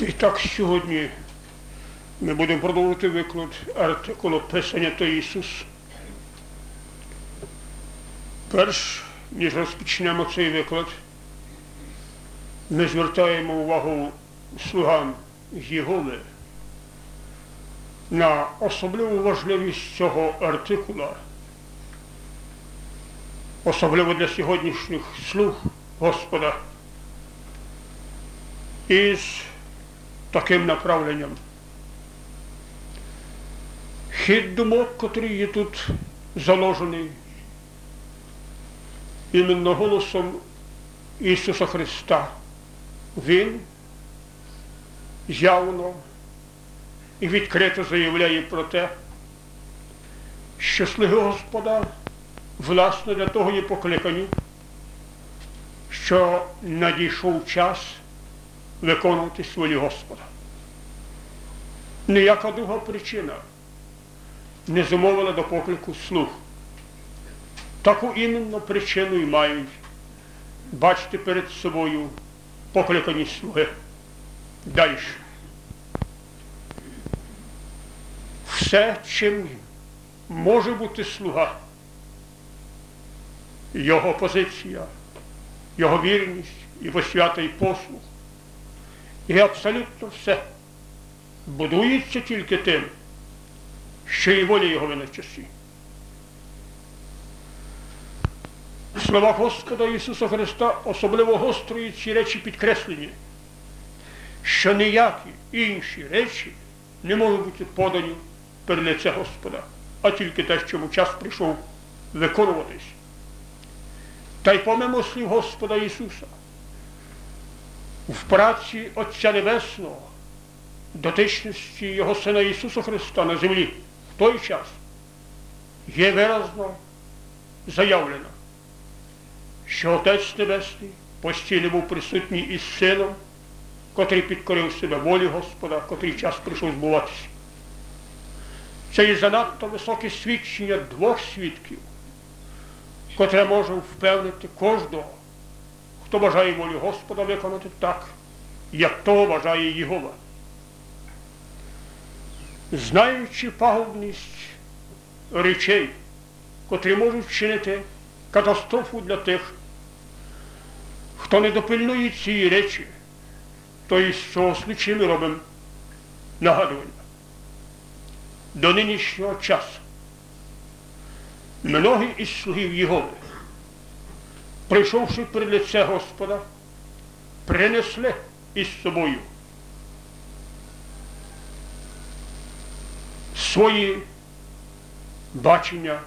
І так сьогодні ми будемо продовжувати виклад артикулу Писання та Ісус. Перш ніж розпочнемо цей виклад, ми звертаємо увагу слугам Єгови на особливу важливість цього артикула, особливо для сьогоднішніх слуг Господа, із таким направленням. Хід думок, котрий є тут заложений, іменно голосом Ісуса Христа. Він явно і відкрито заявляє про те, що слуги Господа власне для того є покликані, що надійшов час виконувати свою Господа. Ніяка друга причина не зумовила до поклику слух. Таку іменно причину і мають бачити перед собою покликані слуги. Далі. Все, чим може бути слуга, його позиція, його вірність, його святий послуг. І абсолютно все будується тільки тим, що і воля його на часі. Слова Господа Ісуса Христа особливо гострої ці речі підкреслені, що ніякі інші речі не можуть бути подані перед лице Господа, а тільки те, що йому час прийшов виконуватись. Та й помимо слів Господа Ісуса, в праці Отця Небесного, дотичності Його Сина Ісуса Христа на землі в той час є виразно заявлено, що Отець Небесний постійно був присутній із сином, котрий підкорив себе волі Господа, котрий час прийшов збуватися. Це є занадто високе свідчення двох свідків, котре може впевнити кожного, хто бажає волі Господа виконати так, як того бажає Єгова. Знаючи пагубність речей, котрі можуть вчинити катастрофу для тих, хто не допильнує цієї речі, то із цього случаю ми робимо нагадування. До нинішнього часу многі із слугів Єгови, прийшовши при лице Господа, принесли із собою свої бачення,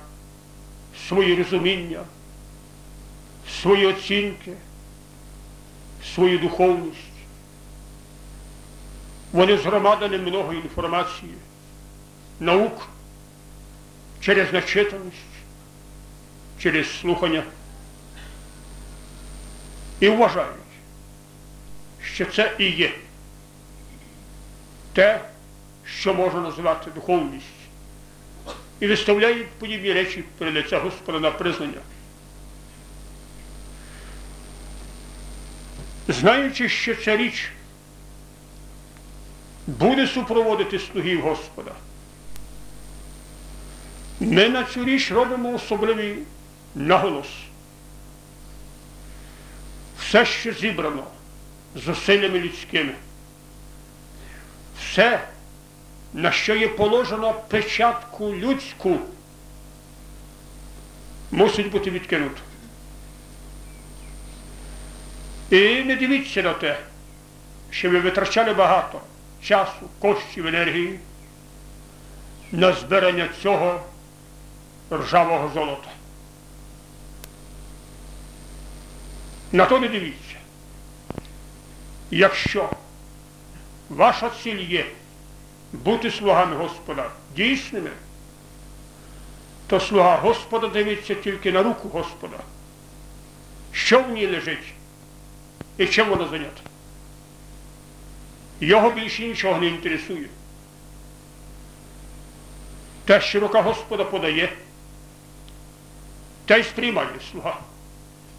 свої розуміння, свої оцінки, свою духовність. Вони згромадили много інформації, наук через начитаність, через слухання і вважають, що це і є те, що можна називати духовність, і виставляють подібні речі перед лиця Господа на признання. Знаючи, що ця річ буде супроводити слугів Господа, ми на цю річ робимо особливий наголос. Все, що зібрано зусиллями людськими, все, на що є положено печатку людську, мусить бути відкинуто. І не дивіться на те, що ви витрачали багато часу, коштів, енергії на збирання цього ржавого золота. На то не дивіться. Якщо ваша ціль є бути слугами Господа дійсними, то слуга Господа дивиться тільки на руку Господа. Що в ній лежить і чим вона зайнята. Його більше нічого не інтересує. Те, що рука Господа подає, те й сприймає слуга.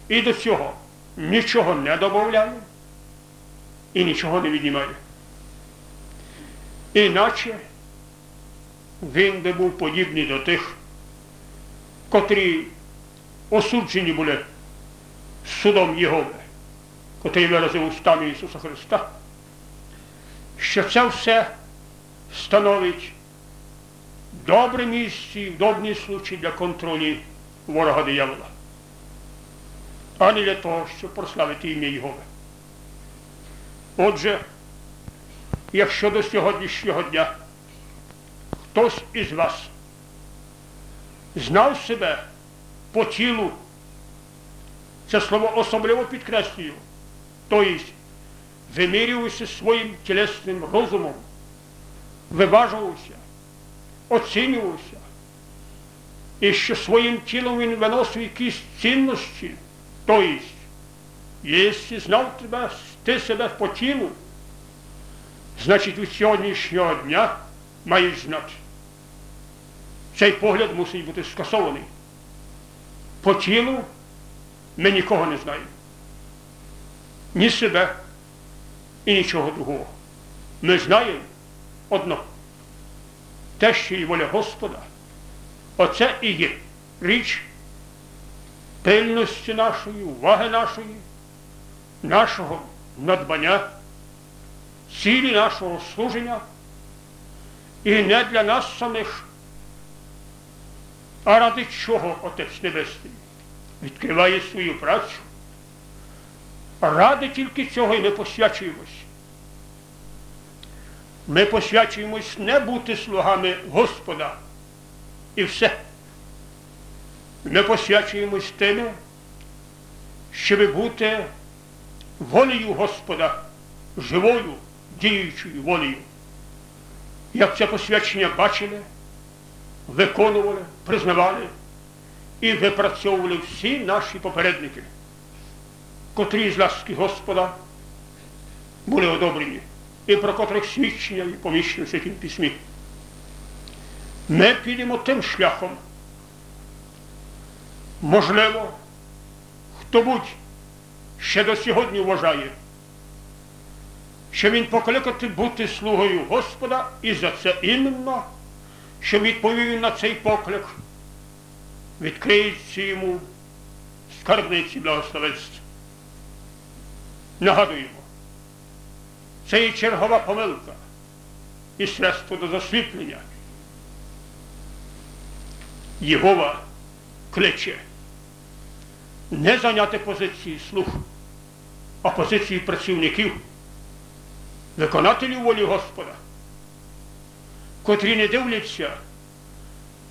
І до цього нічого не додає і нічого не віднімає. Іначе він би був подібний до тих, котрі осуджені були судом Єгови, котрий виразив устами Ісуса Христа, що це все становить добре місце і вдобний случай для контролі ворога диявола, а не для того, щоб прославити ім'я Єгови. Отже, якщо до сьогоднішнього дня хтось із вас знав себе по тілу, це слово особливо підкреслюю, тобто вимірювався своїм тілесним розумом, виважувався, оцінювався, і що своїм тілом він виносив якісь цінності, тобто, якщо знав тебе, ти себе по тілу, значить від сьогоднішнього дня маєш знати. Цей погляд мусить бути скасований. По тілу ми нікого не знаємо. Ні себе і нічого другого. Ми знаємо одно. Те, що і воля Господа, оце і є річ пильності нашої, уваги нашої, нашого надбання, цілі нашого служення і не для нас самих, а ради чого Отець Небесний відкриває свою працю. Ради тільки цього і ми посвячуємось. Ми посвячуємось не бути слугами Господа і все. Ми посвячуємось тими, щоб бути волею Господа, живою, діючою волею. Як це посвячення бачили, виконували, признавали і випрацьовували всі наші попередники, котрі з ласки Господа були одобрені, і про котрих свідчення і поміщено в Святім Письмі. Ми підемо тим шляхом. Можливо, хто будь ще до сьогодні вважає, що він покликати бути слугою Господа і за це іменно, що відповів на цей поклик, відкриється йому скарбниці благословенства. Нагадуємо, це є чергова помилка і средство до засліплення. Єгова кличе не зайняти позиції слух, а позиції працівників, виконателів волі Господа, котрі не дивляться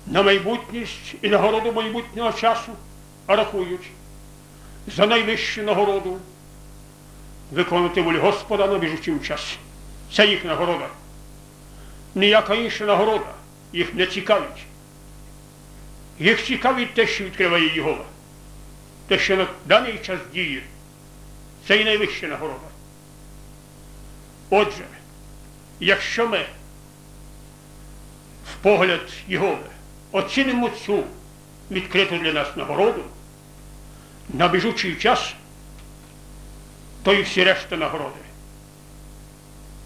на майбутність і нагороду майбутнього часу, а рахують за найвищу нагороду виконувати волю Господа на біжучому часі. Це їх нагорода. Ніяка інша нагорода їх не цікавить. Їх цікавить те, що відкриває Єгова. Те, що на даний час діє, це і найвища нагорода. Отже, якщо ми в погляд Єгови оцінимо цю відкриту для нас нагороду на біжучий час, то і всі решта нагороди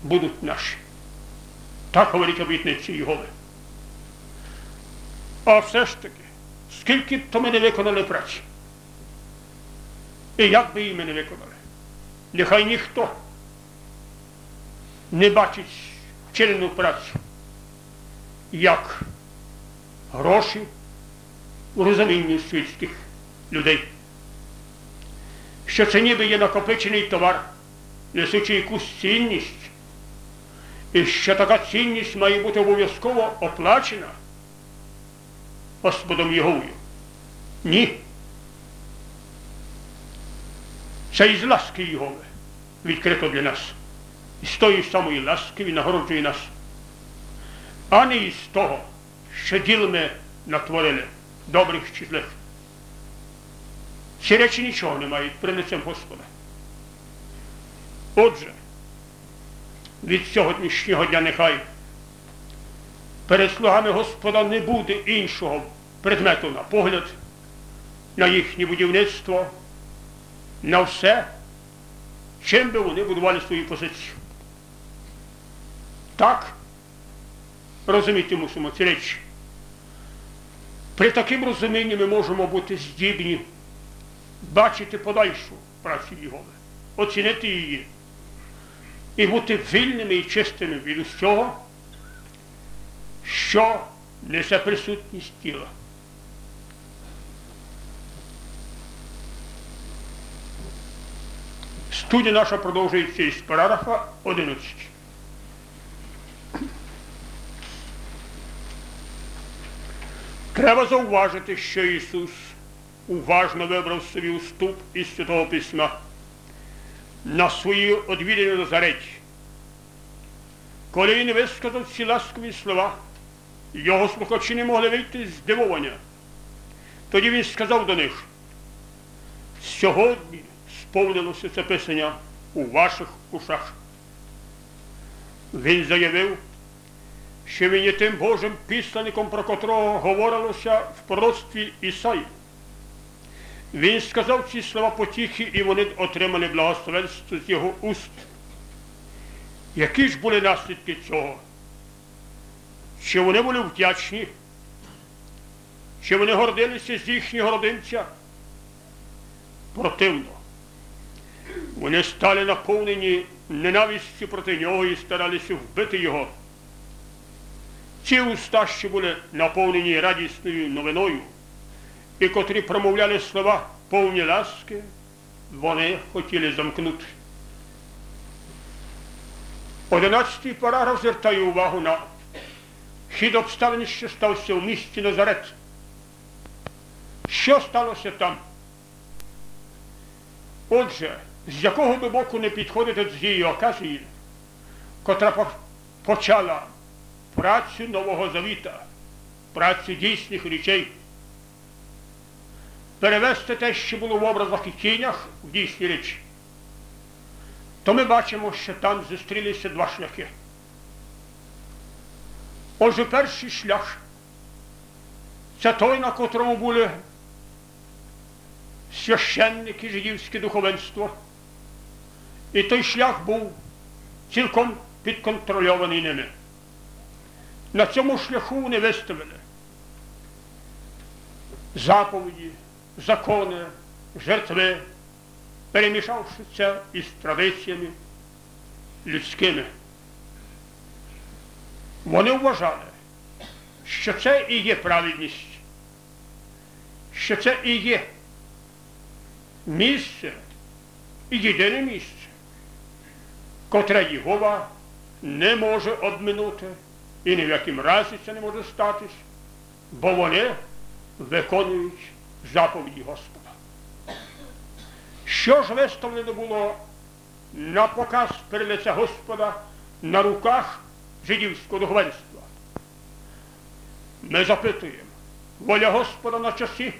будуть наші. Так говорить обітниці Єгови. А все ж таки, скільки б то ми не виконали праці, і як би не виконали, нехай ніхто не бачить вчинену працю, як гроші у розумінні світських людей. Що це ніби є накопичений товар, несучи якусь цінність, і що така цінність має бути обов'язково оплачена Господом Єговою. Ні. Це із ласки Єгови відкрито для нас. І з тої самої ласки він нагороджує нас. А не із того, що діл ми натворили, добрих чи злих. Ці речі нічого не мають при лицем Господа. Отже, від сьогоднішнього дня нехай перед слугами Господа не буде іншого предмету на погляд, на їхнє будівництво, на все, чим би вони будували свою позицію. Так, Розуміти мусимо ці речі. При таким розумінні ми можемо бути здібні, бачити подальшу працю Єгови, оцінити її і бути вільними і чистими від усього, що несе присутність тіла. Студія наша продовжується із параграфа 11. Треба зауважити, що Ісус уважно вибрав собі уступ із Святого Письма на свої одвідання Назареті. Коли він висказав ці ласкові слова, його слухачі не могли вийти з. Тоді він сказав до них, сьогодні сповнилося це писання у ваших ушах. Він заявив, що він є тим Божим післанником, про котрого говорилося в пророцтві Ісаї. Він сказав ці слова потіхи, і вони отримали благословенство з його уст. Які ж були наслідки цього? Чи вони були вдячні? Чи вони гордилися з їхнього родинця? Противно. Вони стали наповнені ненавистю проти нього і старалися вбити його. Ці уста, що були наповнені радісною новиною, і котрі промовляли слова повні ласки, вони хотіли замкнути. Одинадцятий параграф звертає увагу на хід обставин, що стався в місті Назарет. Що сталося там? Отже, з якого би боку не підходити до цієї оказії, котра почала працю Нового Завіта, працю дійсних речей, перевести те, що було в образах і тінях, в дійсні речі, то ми бачимо, що там зустрілися два шляхи. Отже, перший шлях це той, на котрому були священники, жидівське духовенство. І той шлях був цілком підконтрольований ними. На цьому шляху вони виставили заповіді, закони, жертви, перемішавши це із традиціями людськими. Вони вважали, що це і є праведність, що це і є місце, і єдине місце, котре Єгова не може обминути і ні в яким разі це не може статись, бо вони виконують заповіді Господа. Що ж виставлено було на показ перед лице Господа на руках жидівського духовенства? Ми запитуємо, воля Господа на часі?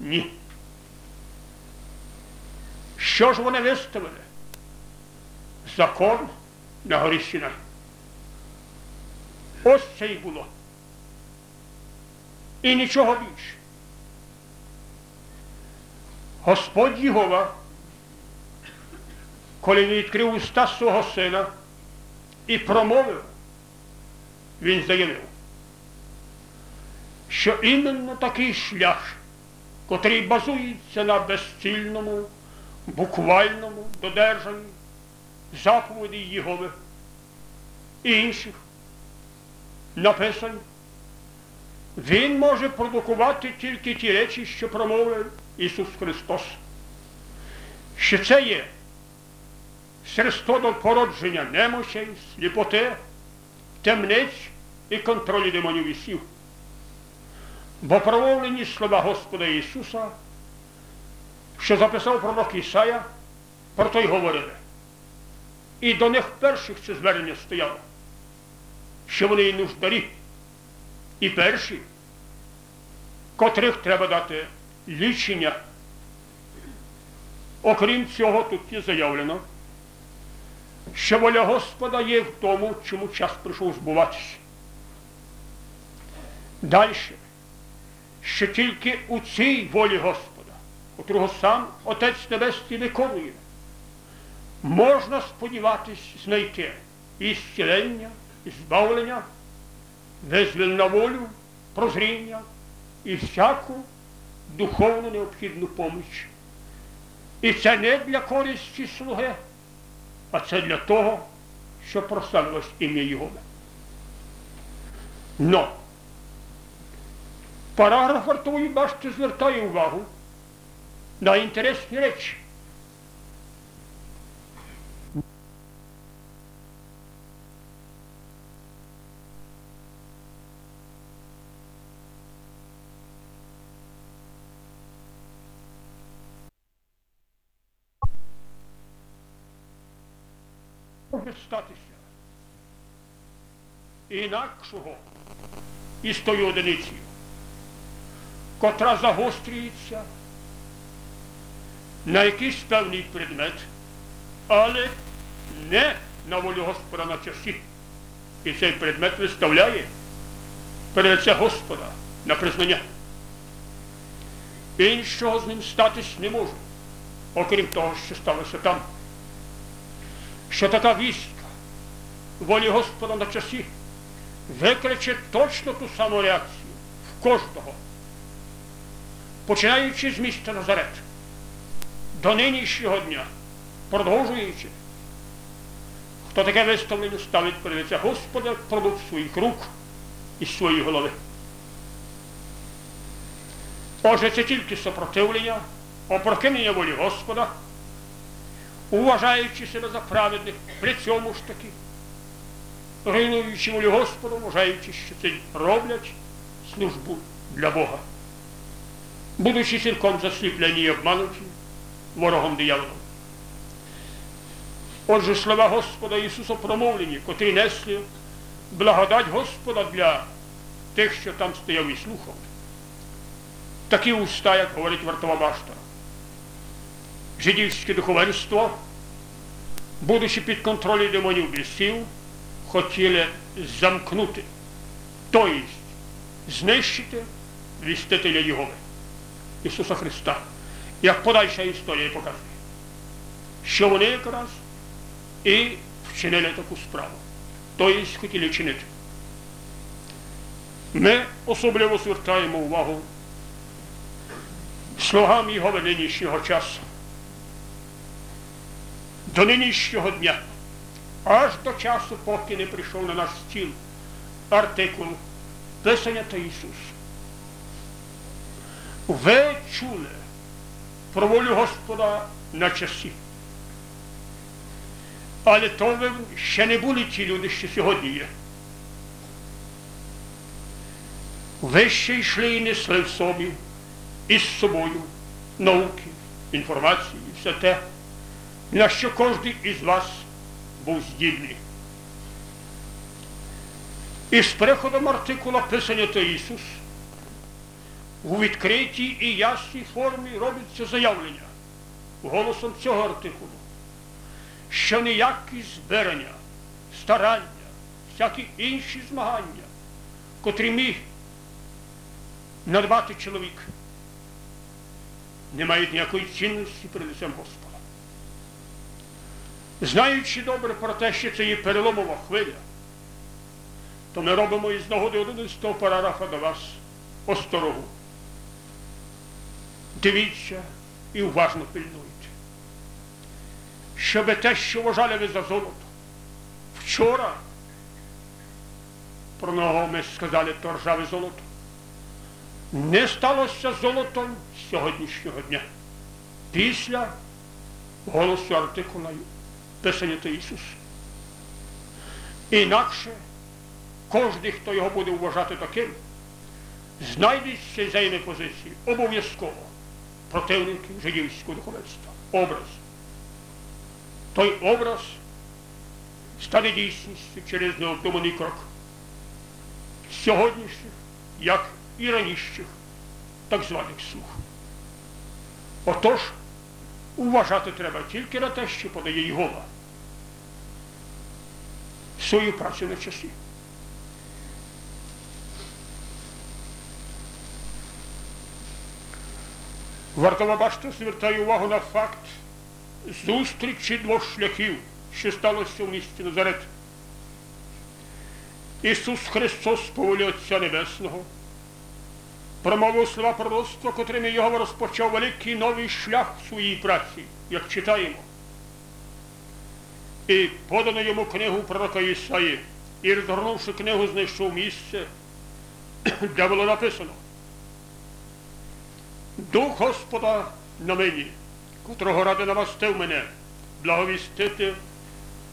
Ні. Що ж вони виставили? Закон на горі Сінай. Ось це й було. І нічого більше. Господь Єгова, коли він відкрив уста свого сина і промовив, він заявив, що іменно такий шлях, котрий базується на безцільному, буквальному додержанні заповіді Єгови і інших написань, він може продукувати тільки ті речі, що промовив Ісус Христос. Що це є средство до породження немощей, сліпоти, темниць і контролю демонів і. Бо промовлені слова Господа Ісуса, що записав пророк Ісая, про то й говорили. І до них перших це звернення стояло що вони і нуждарі. І перші, котрих треба дати лічення. Окрім цього, тут є заявлено, що воля Господа є в тому, чому час прийшов збуватися. Далі, що тільки у цій волі Господа, котрого сам Отець Небесний виконує, можна сподіватись знайти і збавлення визвіл на волю, прозріння і всяку духовну необхідну поміч. І це не для користі слуги, а це для того, щоб прославилось ім'я Його. Но параграф вартової башти звертає увагу на інтересні речі. Може статися інакшого із тою одиницею, котра загострюється на якийсь певний предмет, але не на волю Господа на часі. І цей предмет виставляє перед Господа на признання. Іншого з ним статись не може, окрім того, що сталося там що така вістка волі Господа на часі викличе точно ту саму реакцію в кожного, починаючи з міста Назарет до нинішнього дня, продовжуючи, хто таке виставлення ставить перед лице Господа продукт своїх рук і своєї голови. Отже, це тільки сопротивлення, опрокинення волі Господа уважаючи себе за праведних, при цьому ж таки, руйнуючи волю Господу, вважаючи, що це роблять службу для Бога, будучи цілком засліплені і обмануті ворогом дияволом. Отже, слова Господа Ісуса промовлені, котрі несли благодать Господа для тих, що там стояв і слухав. Такі уста, як говорить вартова башта жидівське духовенство, будучи під контролем демонів бісів, хотіли замкнути, тобто знищити вістителя Єгови, Ісуса Христа. Як подальша історія показує, що вони якраз і вчинили таку справу, тобто хотіли чинити. Ми особливо звертаємо увагу слугам його нинішнього часу до нинішнього дня, аж до часу, поки не прийшов на наш стіл артикул Писання та Ісус. Ви чули про волю Господа на часі. Але то ви ще не були ті люди, що сьогодні є. Ви ще йшли і несли в собі із собою науки, інформації, все те на що кожен із вас був здібний. З приходом артикула Писання та Ісус у відкритій і ясній формі робиться заявлення голосом цього артикулу, що ніякі збирання, старання, всякі інші змагання, котрі міг надбати чоловік, не мають ніякої цінності перед лицем Господа знаючи добре про те, що це є переломова хвиля, то ми робимо із нагоди 11 параграфа до вас осторогу. Дивіться і уважно пильнуйте. Щоб те, що вважали ви за золото, вчора про нього ми сказали то ржаве золото, не сталося золотом сьогоднішнього дня. Після голосу артикула Писання то Ісус. Інакше кожен, хто його буде вважати таким, знайдеться і займе позиції обов'язково противників жидівського духовенства. Образ. Той образ стане дійсністю через необдуманий крок сьогоднішніх, як і ранішніх так званих слух. Отож, уважати треба тільки на те, що подає Єгова свою працю на часі. Вартова башта звертає увагу на факт зустрічі двох шляхів, що сталося в місті Назарет. Ісус Христос по волі Отця Небесного промовив слова пророцтва, котрими його розпочав великий новий шлях в своїй праці, як читаємо. І подано йому книгу пророка Ісаї, і розгорнувши книгу, знайшов місце, де було написано. Дух Господа на мені, котрого ради намастив мене, благовістити,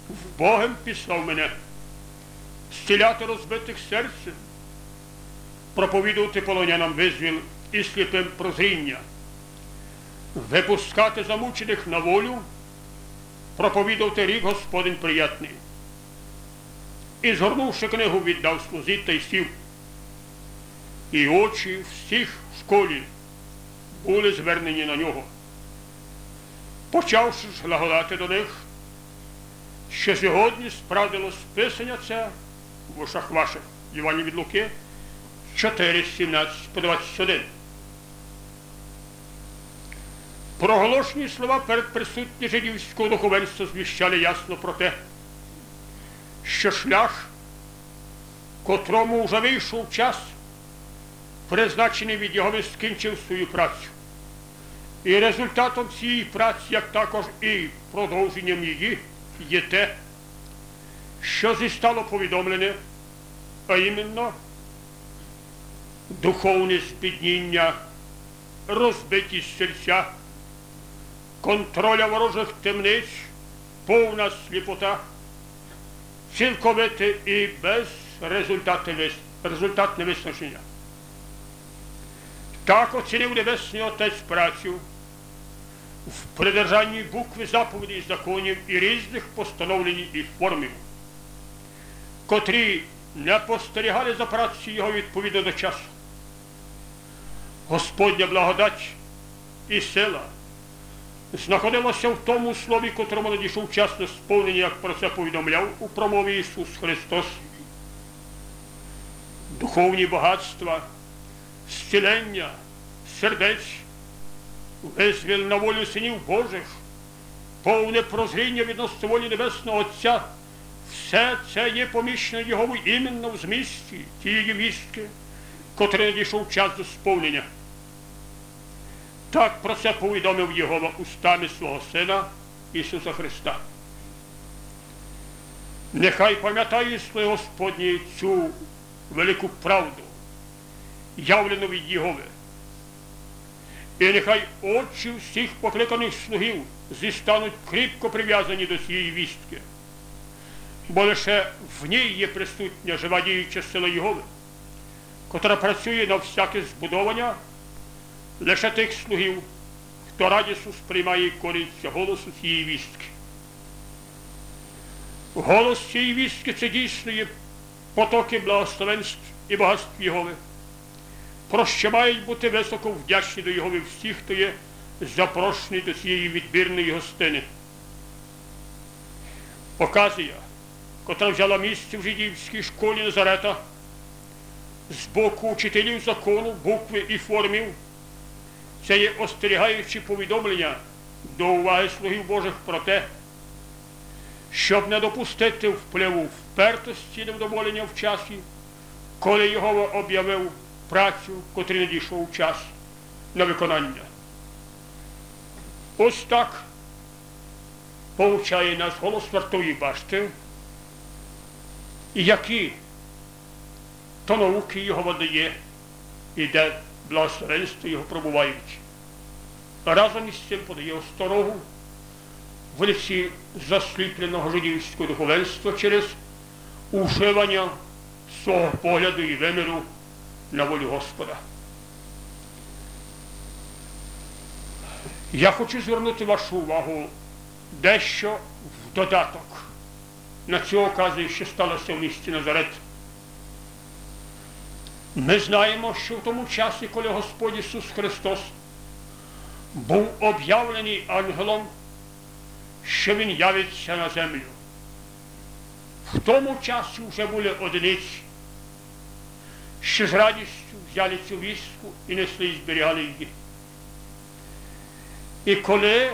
в Богом післав мене, зціляти розбитих серцем, проповідувати полонянам визвіл і сліпим прозріння, випускати замучених на волю, проповідувати рік Господень приятний. І, згорнувши книгу, віддав слузі та й сів. І очі всіх в школі були звернені на нього. Почавши ж глаголати до них, що сьогодні справдило списання це в ушах ваших Івані від Луки 4, 17 по 21. Проголошені слова перед присутні жидівського духовенства звіщали ясно про те, що шлях, котрому вже вийшов час, призначений від його скінчив свою працю. І результатом цієї праці, як також і продовженням її, є те, що зістало повідомлене, а іменно духовне спідніння, розбитість серця, контроля ворожих темниць, повна сліпота, цілковите і безрезультатне виснаження. Так оцінив Небесний Отець працю в придержанні букви заповідей законів і різних постановлень і формів, котрі не постерігали за працю його відповідно до часу. Господня благодать і сила знаходилася в тому слові, котрому надійшов час на сповнення, як про це повідомляв у промові Ісус Христос. Духовні багатства, зцілення, сердець, визвіл на волю синів Божих, повне прозріння відносно волі Небесного Отця. Все це є помічне Його іменно в змісті тієї вістки, котрий надійшов час до сповнення. Так про це повідомив Єгова устами свого Сина Ісуса Христа. Нехай пам'ятає своє Господнє цю велику правду, явлену від Єгови. І нехай очі всіх покликаних слугів зістануть кріпко прив'язані до цієї вістки, бо лише в ній є присутня жива діюча сила Єгови, котра працює на всяке збудовання лише тих слугів, хто радісно сприймає і кориться голосу цієї вістки. Голос цієї вістки це дійсно є потоки благословенств і багатств Єгови, про що мають бути високо вдячні до Єгови всі, хто є запрошений до цієї відбірної гостини. Оказія, котра взяла місце в жидівській школі Назарета, з боку учителів закону, букви і формів. Це є остерігаючі повідомлення до уваги слугів Божих про те, щоб не допустити впливу впертості невдоволення в часі, коли його об'явив працю, котрий надійшов час на виконання. Ось так повчає нас голос вартої башти, які то науки його видає, і благословенство його пробувають. Разом із цим подає осторогу в лиці засліпленого жидівського духовенства через уживання свого погляду і виміру на волю Господа. Я хочу звернути вашу увагу дещо в додаток на цю оказію, що сталося в місті Назарет. Ми знаємо, що в тому часі, коли Господь Ісус Христос був об'явлений ангелом, що Він явиться на землю. В тому часі вже були одиниці, що з радістю взяли цю вістку і несли і зберігали її. І коли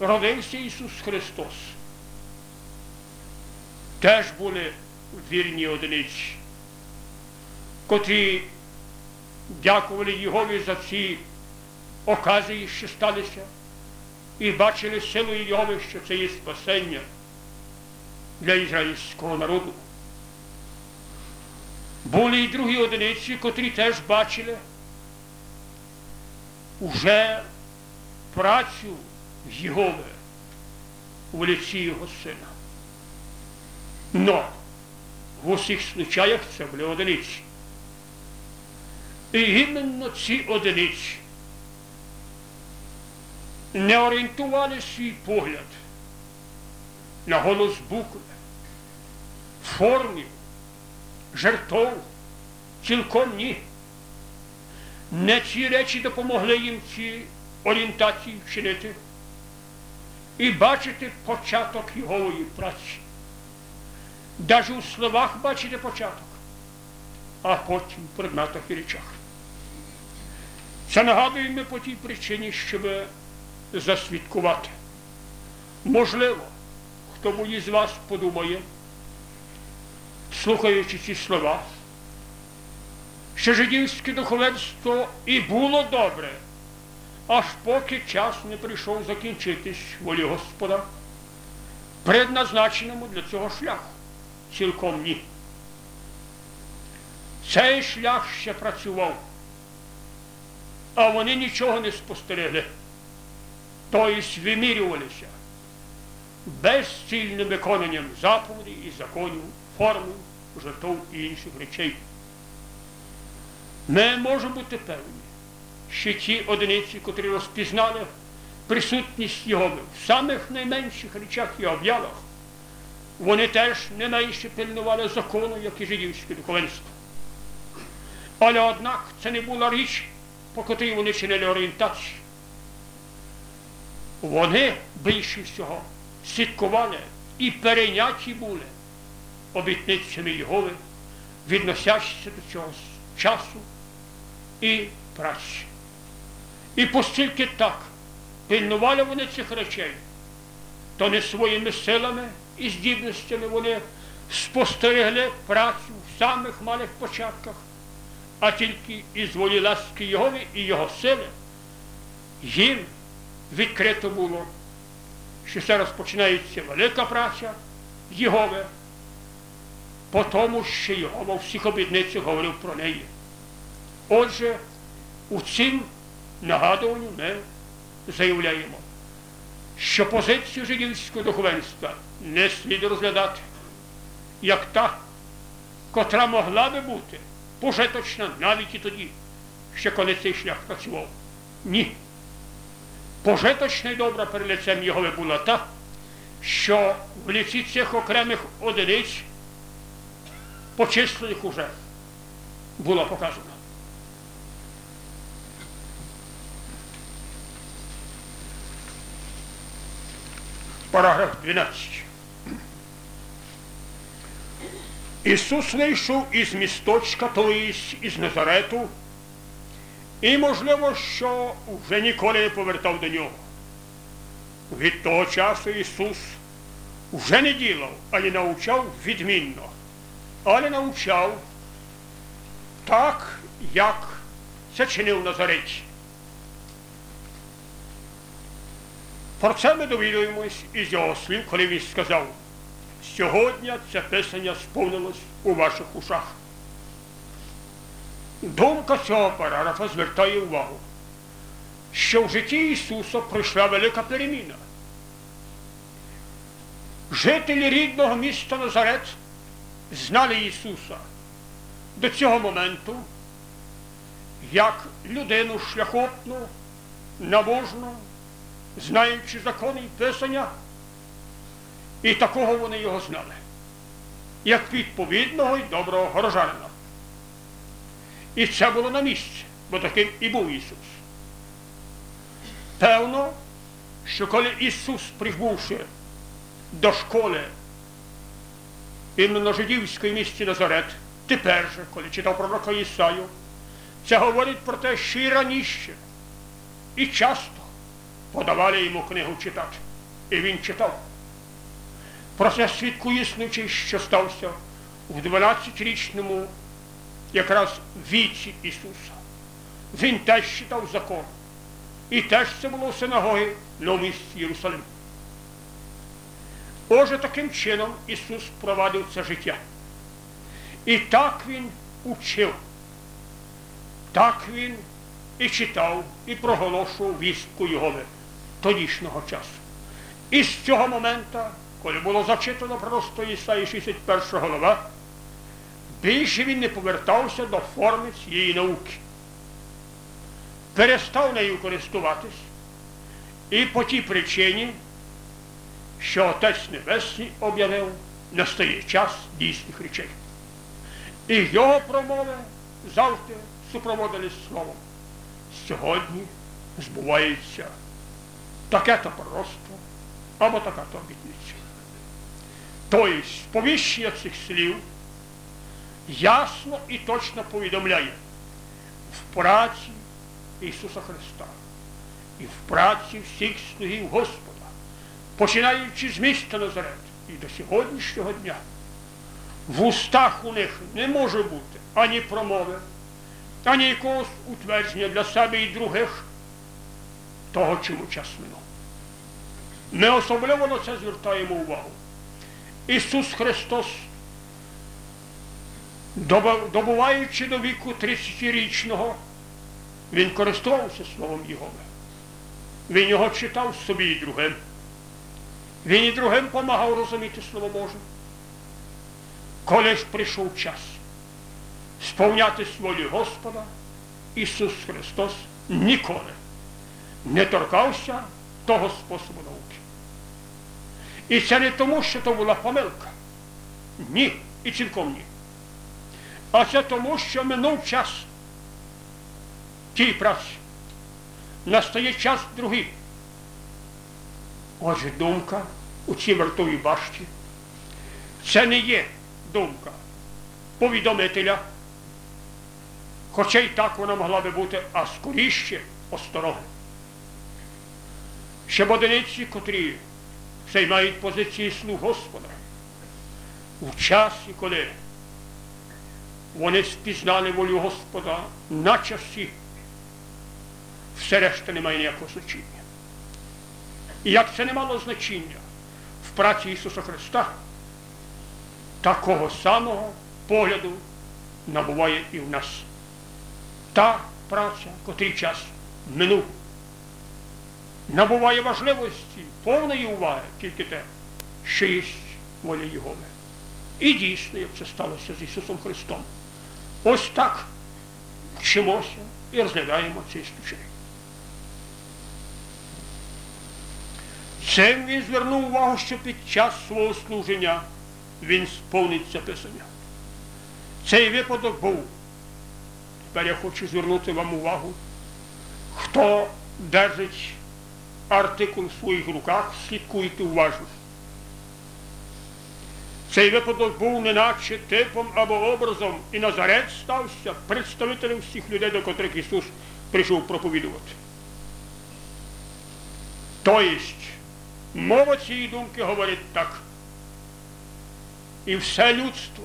родився Ісус Христос, теж були вірні одиниці котрі дякували Єгові за ці оказії, що сталися, і бачили силу Єгови, що це є спасення для ізраїльського народу. Були і другі одиниці, котрі теж бачили уже працю Єгови у лиці його сина. Но в усіх случаях це були одиниці. І іменно ці одиниці не орієнтували свій погляд на голос букви, формів, жертов, цілком ні. Не ці речі допомогли їм ці орієнтації вчинити і бачити початок Йогової праці. Даже у словах бачити початок, а потім в предметах і речах. Це нагадуємо по тій причині, щоб засвідкувати. Можливо, хто із вас подумає, слухаючи ці слова, що жидівське духовенство і було добре, аж поки час не прийшов закінчитись волі Господа, предназначеному для цього шляху. Цілком ні. Цей шлях ще працював, а вони нічого не спостерегли, тобто вимірювалися безцільним виконанням заповідей і законів, форми, жертв і інших речей. Ми можемо бути певні, що ті одиниці, котрі розпізнали присутність його в самих найменших речах і об'явах, вони теж не менше пильнували закону, як і жидівське духовенство. Але однак це не була річ, по котрій вони чинили орієнтацію. Вони більше всього слідкували і перейняті були обітницями Єгови, відносячися до цього часу і праці. І постільки так пильнували вони цих речей, то не своїми силами і здібностями вони спостерегли працю в самих малих початках, а тільки із волі ласки Єгови і його сили їм відкрито було, що це розпочинається велика праця Єгови, по тому, що Єгова у всіх обідницях говорив про неї. Отже, у цим нагадуванню ми заявляємо, що позицію жидівського духовенства не слід розглядати, як та, котра могла би бути пожиточна навіть і тоді, що коли цей шлях працював. Ні. Пожиточна і добра перед лицем його була та, що в ліці цих окремих одиниць почислених уже було показано. Параграф 12. Ісус вийшов із місточка, тобто із Назарету, і, можливо, що вже ніколи не повертав до нього. Від того часу Ісус вже не ділав, але навчав відмінно, але навчав так, як це чинив Назареті. Про це ми довідуємось із його слів, коли він сказав, сьогодні це писання сповнилось у ваших ушах. Думка цього параграфа звертає увагу, що в житті Ісуса пройшла велика переміна. Жителі рідного міста Назарет знали Ісуса до цього моменту як людину шляхотну, набожну, знаючи закони і писання, і такого вони його знали, як відповідного і доброго горожанина. І це було на місці, бо таким і був Ісус. Певно, що коли Ісус, прибувши до школи іменно жидівської місті Назарет, тепер же, коли читав пророка Ісаю, це говорить про те, що і раніше, і часто подавали йому книгу читати. І він читав. Про це свідкує случай, що стався у 12-річному якраз віці Ісуса. Він теж читав закон. І теж це було в синагогі на Єрусалим. Отже, таким чином Ісус провадив це життя. І так Він учив. Так Він і читав, і проголошував вістку Його тодішнього часу. І з цього моменту, коли було зачитано просто Ісаї 61 голова, більше він не повертався до форми цієї науки. Перестав нею користуватись і по тій причині, що Отець Небесний об'явив, настає час дійсних речей. І його промови завжди супроводились словом. Сьогодні збувається таке-то пророцтво або така-то обітниця. Тобто сповіщення цих слів ясно і точно повідомляє в праці Ісуса Христа і в праці всіх слугів Господа, починаючи з міста Назарет і до сьогоднішнього дня. В устах у них не може бути ані промови, ані якогось утвердження для себе і других того, чому час минув. Ми особливо на це звертаємо увагу. Ісус Христос, добуваючи до віку 30-річного, Він користувався Словом Його. Він його читав собі і другим. Він і другим допомагав розуміти Слово Боже. Коли ж прийшов час сповняти волю Господа, Ісус Христос ніколи не торкався того способу науки. І це не тому, що то була помилка. Ні, і цілком ні. А це тому, що минув час тій праці. Настає час другий. Отже, думка у цій вартовій башті. Це не є думка повідомителя, хоча й так вона могла би бути, а скоріше остороги. Щоб одиниці, котрі займають позиції слуг Господа, у часі, коли вони спізнали волю Господа на часі, все решта не має ніякого значення. І як це не мало значення в праці Ісуса Христа, такого самого погляду набуває і в нас. Та праця, котрий час минув, набуває важливості, повної уваги тільки те, що є воля Його. І дійсно, як це сталося з Ісусом Христом. Ось так вчимося і розглядаємо цей случай. Цим він звернув увагу, що під час свого служення він сповниться Писання. Цей випадок був. Тепер я хочу звернути вам увагу, хто держить артикул в своїх руках, слідкуйте уважно. Цей випадок був неначе типом або образом, і Назарет стався представителем всіх людей, до котрих Ісус прийшов проповідувати. Тобто, мова цієї думки говорить так. І все людство,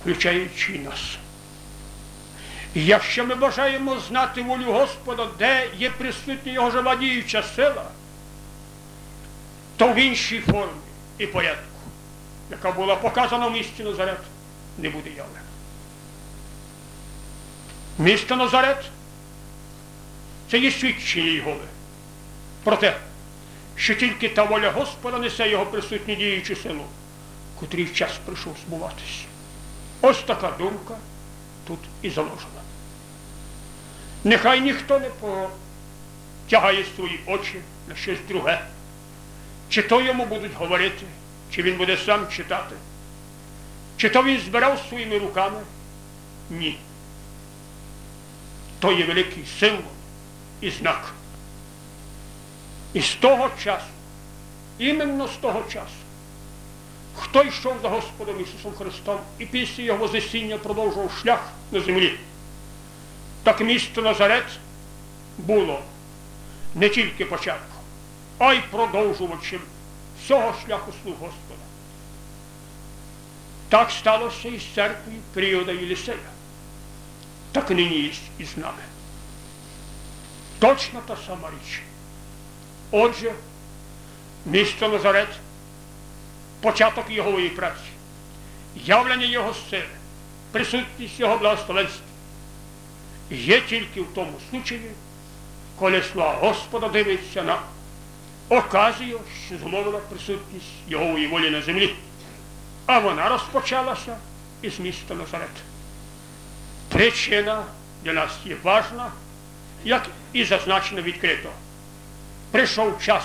включаючи нас. Якщо ми бажаємо знати волю Господа, де є присутня його жива діюча сила, то в іншій формі і порядку, яка була показана в місті Назарет, не буде явлена. Місто Назарет це є свідчення Єгови про те, що тільки та воля Господа несе його присутню діючу силу, котрий час прийшов збуватись. Ось така думка тут і заложена. Нехай ніхто не потягає свої очі на щось друге. Чи то йому будуть говорити, чи він буде сам читати, чи то він збирав своїми руками? Ні. То є великий символ і знак. І з того часу, іменно з того часу, хто йшов за Господом Ісусом Христом і після Його Вознесіння продовжував шлях на землі, так місто Назарет було не тільки початком, а й продовжувачем всього шляху слуг Господа. Так сталося і з церквою періода Єлісея. Так нині є і з нами. Точно та сама річ. Отже, місто Назарет, початок Йогової праці, явлення Його сили, присутність Його благословенства є тільки в тому случаї, коли слава Господа дивиться на оказію, що зумовила присутність Йогової волі на землі. А вона розпочалася із міста Назарет. Причина для нас є важна, як і зазначено відкрито. Прийшов час,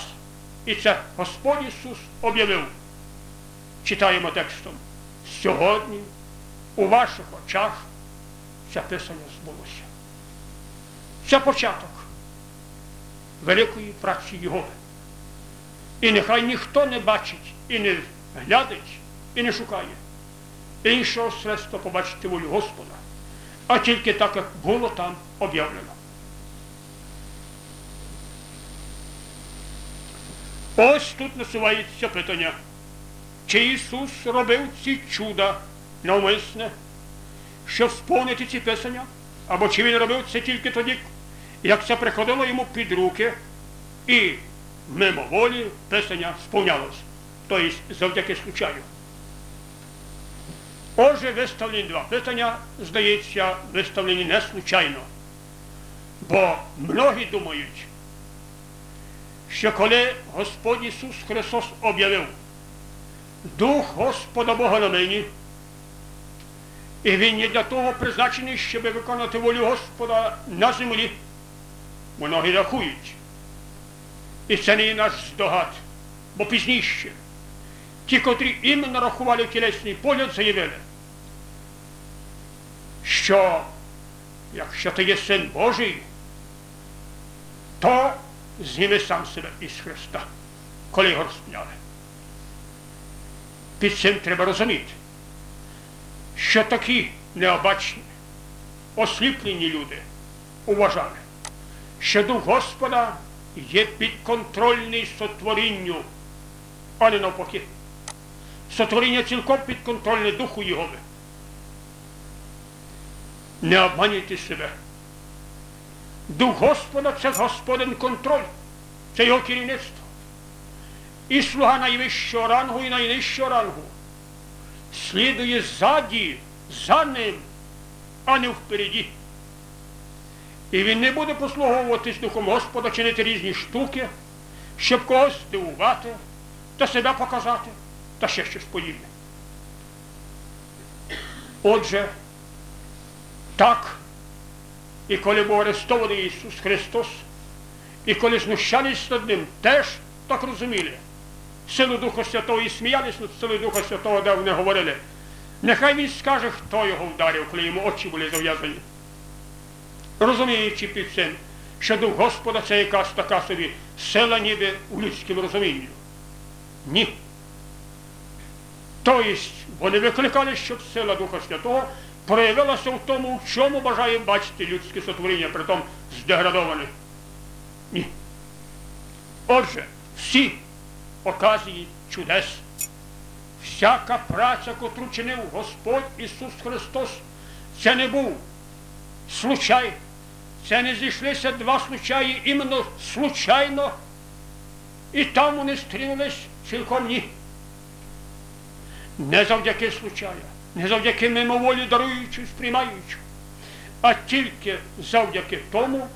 і це Господь Ісус об'явив. Читаємо текстом. Сьогодні у ваших очах це писання збулося. Це початок великої праці Його. І нехай ніхто не бачить і не глядить, і не шукає іншого средства побачити волю Господа, а тільки так, як було там об'явлено. Ось тут насувається питання, чи Ісус робив ці чуда навмисне, щоб сповнити ці писання, або чи Він робив це тільки тоді, як це приходило йому під руки і мимоволі писання сповнялося, тобто завдяки случаю. Отже, виставлені два питання, здається, виставлені не случайно. Бо многі думають, що коли Господь Ісус Христос об'явив Дух Господа Бога на мені, і Він є для того призначений, щоб виконати волю Господа на землі, многі рахують. І це не наш здогад, бо пізніше. Ті, котрі іменно рахували тілесний погляд, заявили, що якщо ти є син Божий, то зніми сам себе із Христа, коли його розпняли. Під цим треба розуміти, що такі необачні, осліплені люди уважали, що Дух Господа є підконтрольний сотворінню, а не навпаки. Сотворіння цілком підконтрольне Духу Єгови. Не обманюйте себе. Дух Господа це Господин контроль, це його керівництво. І слуга найвищого рангу і найнижчого рангу слідує ззаді, за ним, а не впереді. І він не буде послуговуватись Духом Господа, чинити різні штуки, щоб когось здивувати та себе показати, та ще щось подібне. Отже, так, і коли був арестований Ісус Христос, і коли знущались над Ним, теж так розуміли. Силу Духа Святого і сміялись над силою Духа Святого, де вони говорили. Нехай він скаже, хто його вдарив, коли йому очі були зав'язані. Розуміючи під цим, що Дух Господа це якась така собі сила ніби у людському розумінні. Ні. Тобто вони викликали, щоб сила Духа Святого проявилася в тому, в чому бажає бачити людське сотворіння, притом здеградоване. Ні. Отже, всі оказії чудес, всяка праця, котру чинив Господь Ісус Христос, це не був случай. Це не зійшлися два случаї іменно случайно, і там вони стрілились цілком ні. Не завдяки случаю не завдяки мимоволі даруючи, сприймаючи, а тільки завдяки тому,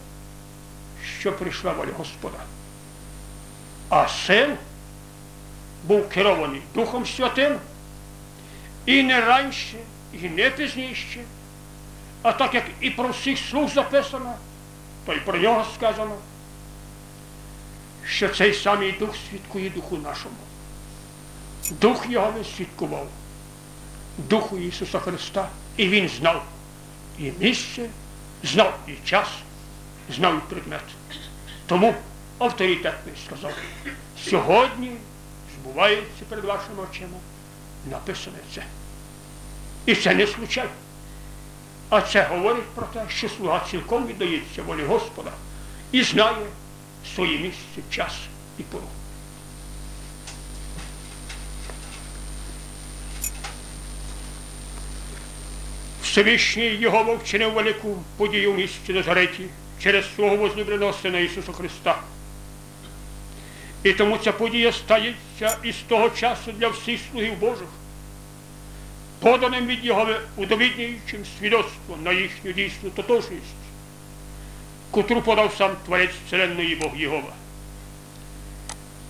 що прийшла воля Господа. А син був керований Духом Святим і не раніше, і не пізніше, а так як і про всіх слуг записано, то й про нього сказано, що цей самий Дух свідкує Духу нашому. Дух його не свідкував. Духу Ісуса Христа. І Він знав і місце, знав і час, знав і предмет. Тому авторитетний сказав, сьогодні збувається перед вашими очима написане це. І це не случайно. А це говорить про те, що слуга цілком віддається волі Господа і знає своє місце, час і пору. Всевишній Єгова вчинив велику подію в місті Назареті через свого возлюбленого Сина Ісуса Христа. І тому ця подія стається із того часу для всіх слугів Божих, поданим від Єгови удовіднюючим свідоцтвом на їхню дійсну тотожність, котру подав сам Творець Вселенної Бог Єгова.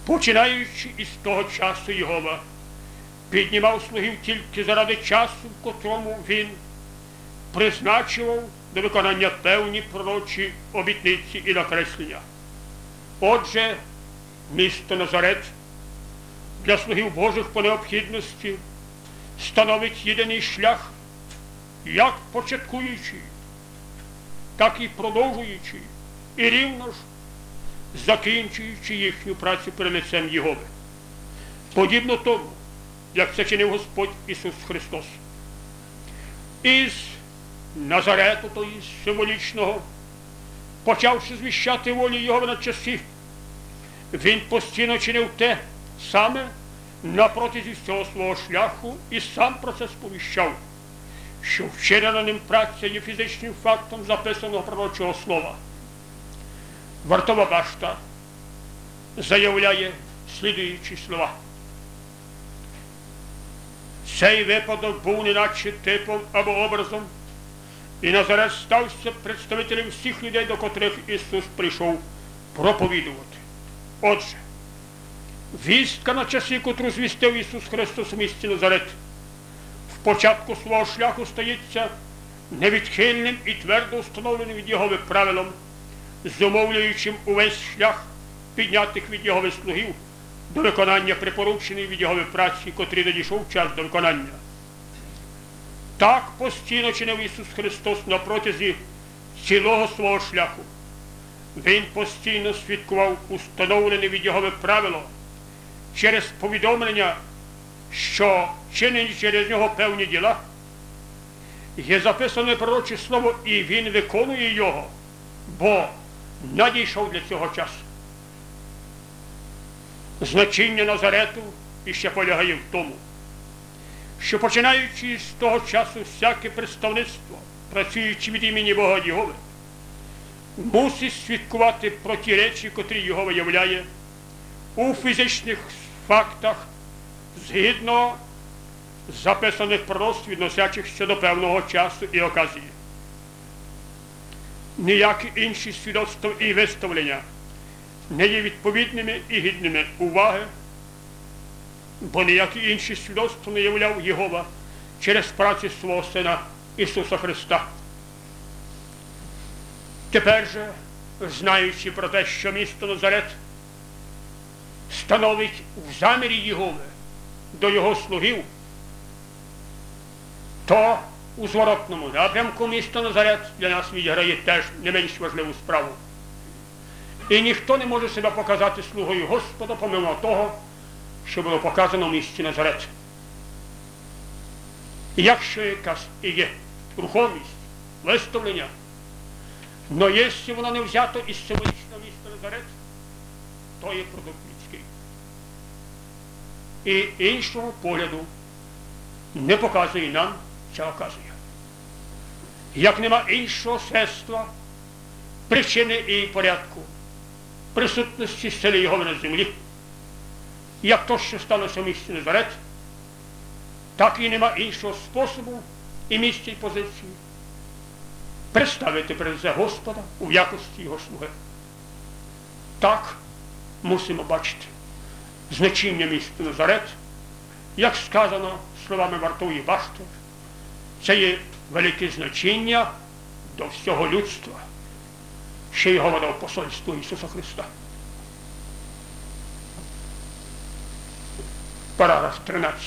Починаючи із того часу Єгова, піднімав слугів тільки заради часу, в котрому він призначував до виконання певні пророчі обітниці і накреслення. Отже, місто Назарет для слугів Божих по необхідності становить єдиний шлях, як початкуючий, так і продовжуючий, і рівно ж закінчуючи їхню працю перед лицем Єгови. Подібно тому, як це чинив Господь Ісус Христос. Із Назарету, то із символічного, почавши звіщати волю Його на часи, він постійно чинив те саме на протязі всього свого шляху і сам про це сповіщав, що вчинена ним праця є фізичним фактом записаного пророчого слова. Вартова башта заявляє слідуючі слова. Цей випадок був неначе типом або образом, і Назарет стався представителем всіх людей, до котрих Ісус прийшов проповідувати. Отже, вістка на часі, котру звістив Ісус Христос у місті Назарет, в початку свого шляху стається невідхильним і твердо встановленим від Його правилом, зумовлюючим увесь шлях піднятих від Його слугів до виконання припорученої від Його праці, котрі надійшов час до виконання. Так постійно чинив Ісус Христос на протязі цілого свого шляху. Він постійно свідкував установлене від Його правило через повідомлення, що чинені через нього певні діла, є записане пророче слово, і він виконує його, бо надійшов для цього часу. Значення Назарету іще полягає в тому, що починаючи з того часу всяке представництво, працюючи від імені Бога Єгови, мусить свідкувати про ті речі, котрі його виявляє у фізичних фактах згідно записаних пророцтв, відносячих щодо певного часу і оказії. Ніякі інші свідоцтва і виставлення не є відповідними і гідними уваги, бо ніякі інші свідоцтва не являв Єгова через працю свого Сина Ісуса Христа. Тепер же, знаючи про те, що місто Назарет становить в замірі Єгови до його слугів, то у зворотному напрямку місто Назарет для нас відіграє теж не менш важливу справу. І ніхто не може себе показати слугою Господа, помимо того, що було показано в місті Назарет. Якщо якась і є рухомість, виставлення, но якщо воно не взято із символічного міста Назарет, то є продукт. І іншого погляду не показує нам ця оказує. Як нема іншого средства, причини і порядку присутності сили його на землі, як то, що сталося в місті Назарет, так і нема іншого способу і місця і позиції представити перед Господа у якості його слуги. Так мусимо бачити значення міста Назарет, як сказано словами вартової башти, це є велике значення до всього людства ще його видав посольство Ісуса Христа. Параграф 13.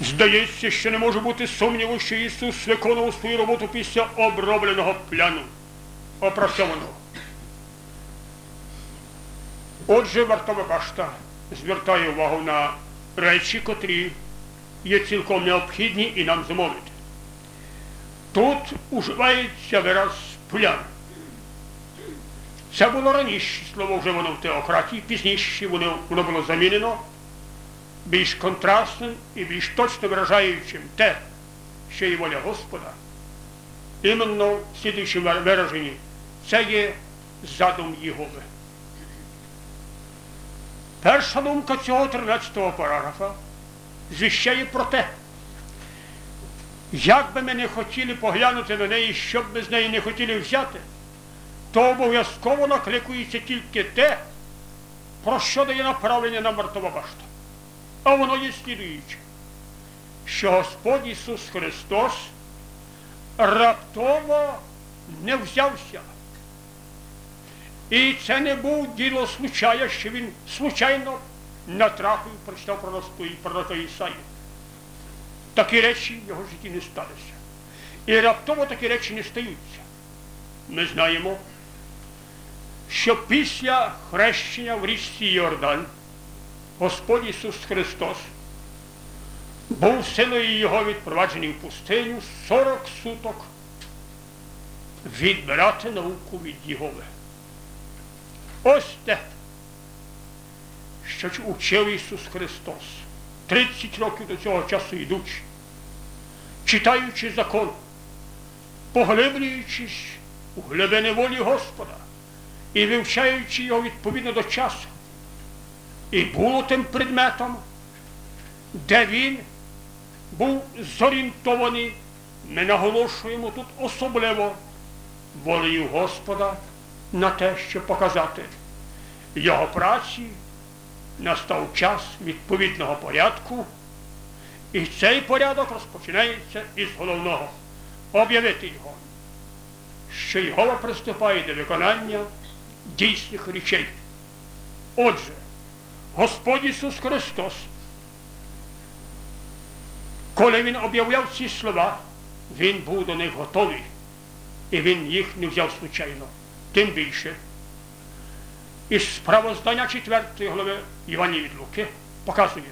Здається, що не може бути сумніву, що Ісус виконував свою роботу після обробленого пляну, опрацьованого. Отже, вартова башта звертає увагу на речі, котрі є цілком необхідні і нам замовити. Тут уживається вираз плян. Це було раніше слово вже воно в теократії, пізніше воно, воно було замінено більш контрастним і більш точно виражаючим те, що є воля Господа, іменно в слідуючому вираженні це є задум Єгови. Перша думка цього 13-го параграфа звіщає про те, як би ми не хотіли поглянути на неї, що б ми з неї не хотіли взяти, то обов'язково накликується тільки те, про що дає направлення на мертва башта. А воно є слідуюче, що Господь Ісус Христос раптово не взявся. І це не був діло случая, що він случайно натрапив, прочитав пророцтво і пророка Ісаї. Такі речі в його житті не сталися. І раптово такі речі не стаються. Ми знаємо, що після хрещення в річці Йордан Господь Ісус Христос був силою Його відпроваджений в пустиню 40 суток відбирати науку від Єгови. Ось те, що учив Ісус Христос, 30 років до цього часу йдучи, читаючи закон, поглиблюючись у глибини волі Господа і вивчаючи його відповідно до часу. І було тим предметом, де він був зорієнтований, ми наголошуємо тут особливо волею Господа на те, щоб показати його праці, настав час відповідного порядку, і цей порядок розпочинається із головного об'явити його, що його приступає до виконання дійсних речей. Отже, Господь Ісус Христос, коли Він об'являв ці слова, Він був до них готовий, і Він їх не взяв случайно. Тим більше. Із справоздання 4 глави Івані від Луки показує,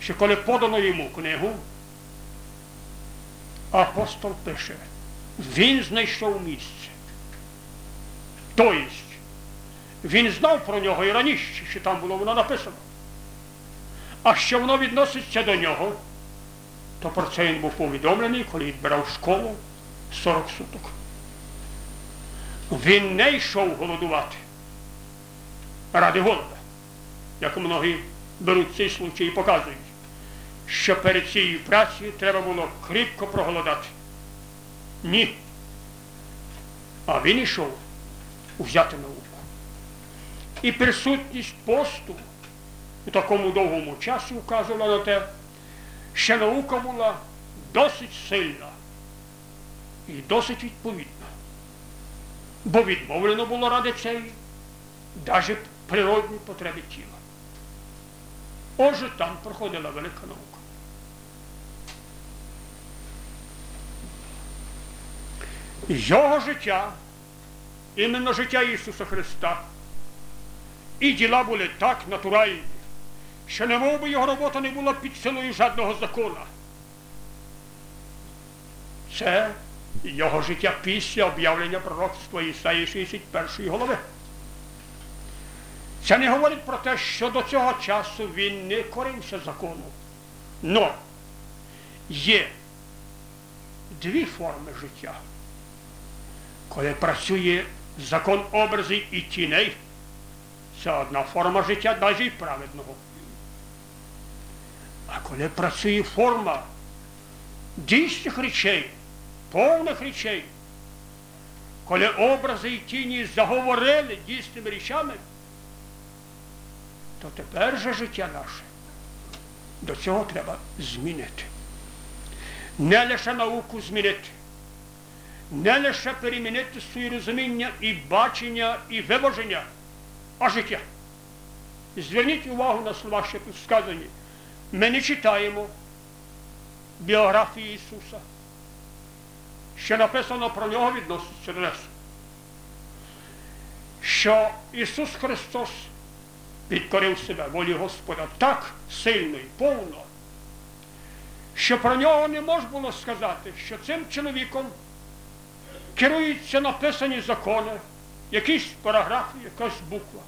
що коли подано йому книгу, апостол пише, він знайшов місце. Тобто, він знав про нього і раніше, що там було воно написано. А що воно відноситься до нього, то про це він був повідомлений, коли відбирав школу 40 суток. Він не йшов голодувати ради голода, як многі беруть цей случай і показують, що перед цією працею треба було кріпко проголодати. Ні. А він йшов взяти науку. І присутність посту у такому довгому часі вказувала на те, що наука була досить сильна і досить відповідна. Бо відмовлено було ради цієї навіть природні потреби тіла. Отже, там проходила велика наука. Його життя, іменно життя Ісуса Христа, і діла були так натуральні, що не мов би його робота не була під силою жодного закона. Це його життя після об'явлення пророцтва Ісаї 61 голови. Це не говорить про те, що до цього часу він не корився закону. Но є дві форми життя. Коли працює закон образів і тіней, це одна форма життя навіть праведного. А коли працює форма дійсних речей, повних речей, коли образи і тіні заговорили дійсними речами, то тепер же життя наше до цього треба змінити. Не лише науку змінити, не лише перемінити своє розуміння і бачення, і виваження, а життя. Зверніть увагу на слова, що тут сказані. Ми не читаємо біографії Ісуса, що написано про нього відноситься до нас. Що Ісус Христос підкорив себе волі Господа так сильно і повно, що про нього не можна було сказати, що цим чоловіком керуються написані закони, якісь параграфи, якась буква.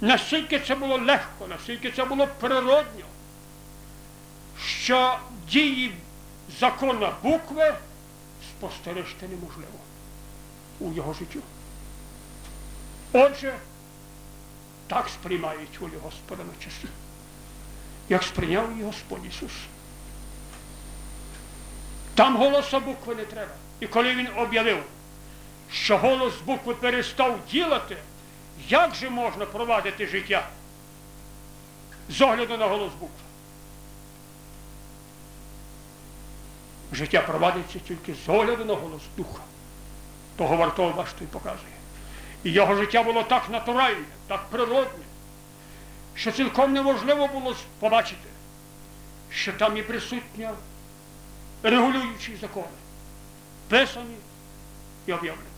Наскільки це було легко, наскільки це було природньо, що дії закона букви спостережити неможливо у його життю. Отже, так сприймають волю Господа на часі, як сприйняв її Господь Ісус. Там голоса букви не треба. І коли він об'явив, що голос букви перестав ділати, як же можна провадити життя з огляду на голос букви? Життя провадиться тільки з огляду на голос духа. Того вартово бачите і показує. І його життя було так натуральне, так природне, що цілком неможливо було побачити, що там є присутня регулюючі закони, писані і об'явлені.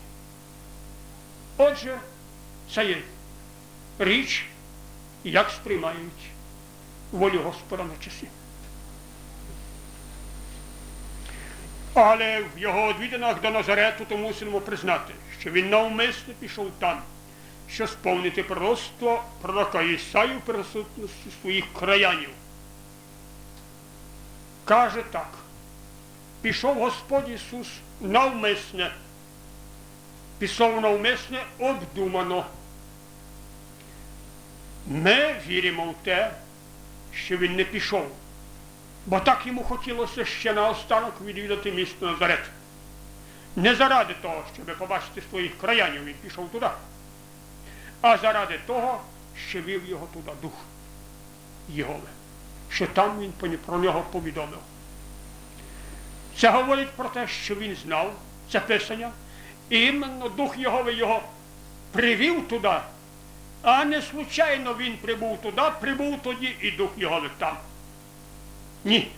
Отже, це є річ, як сприймають волю Господа на часі. Але в його одвідинах до Назарету то мусимо признати, що він навмисно пішов там, що сповнити пророцтво пророка Ісаю в присутності своїх краянів. Каже так, пішов Господь Ісус навмисне, пішов навмисне обдумано. Ми віримо в те, що він не пішов, бо так йому хотілося ще наостанок відвідати місто Назарет. Не заради того, щоб побачити своїх краянів, він пішов туди, а заради того, що вів його туди дух Єгови, що там він про нього повідомив. Це говорить про те, що він знав це писання, і іменно дух Єгови його привів туди, а не случайно він прибув туди, прибув тоді і дух Єгови там. Ні.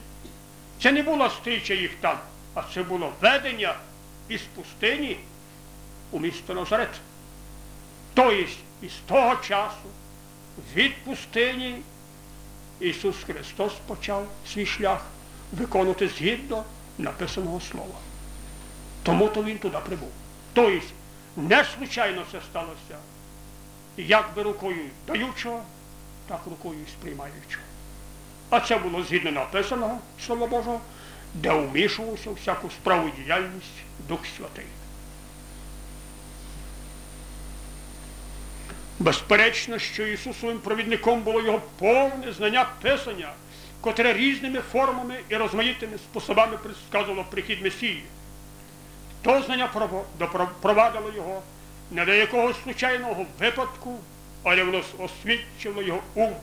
Це не була стріча їх там, а це було ведення із пустині у місто Назарет. Тобто із того часу від пустині Ісус Христос почав свій шлях виконувати згідно написаного слова. Тому то Він туди прибув. Тобто, не случайно це сталося, як би рукою даючого, так рукою і сприймаючого. А це було згідно написаного Слова Божого, де вмішувався всяку справу діяльність Дух Святий. Безперечно, що Ісусовим провідником було його повне знання Писання, котре різними формами і розмаїтими способами предсказувало прихід Месії. То знання провадило його не до якогось случайного випадку, але воно освідчило його ум,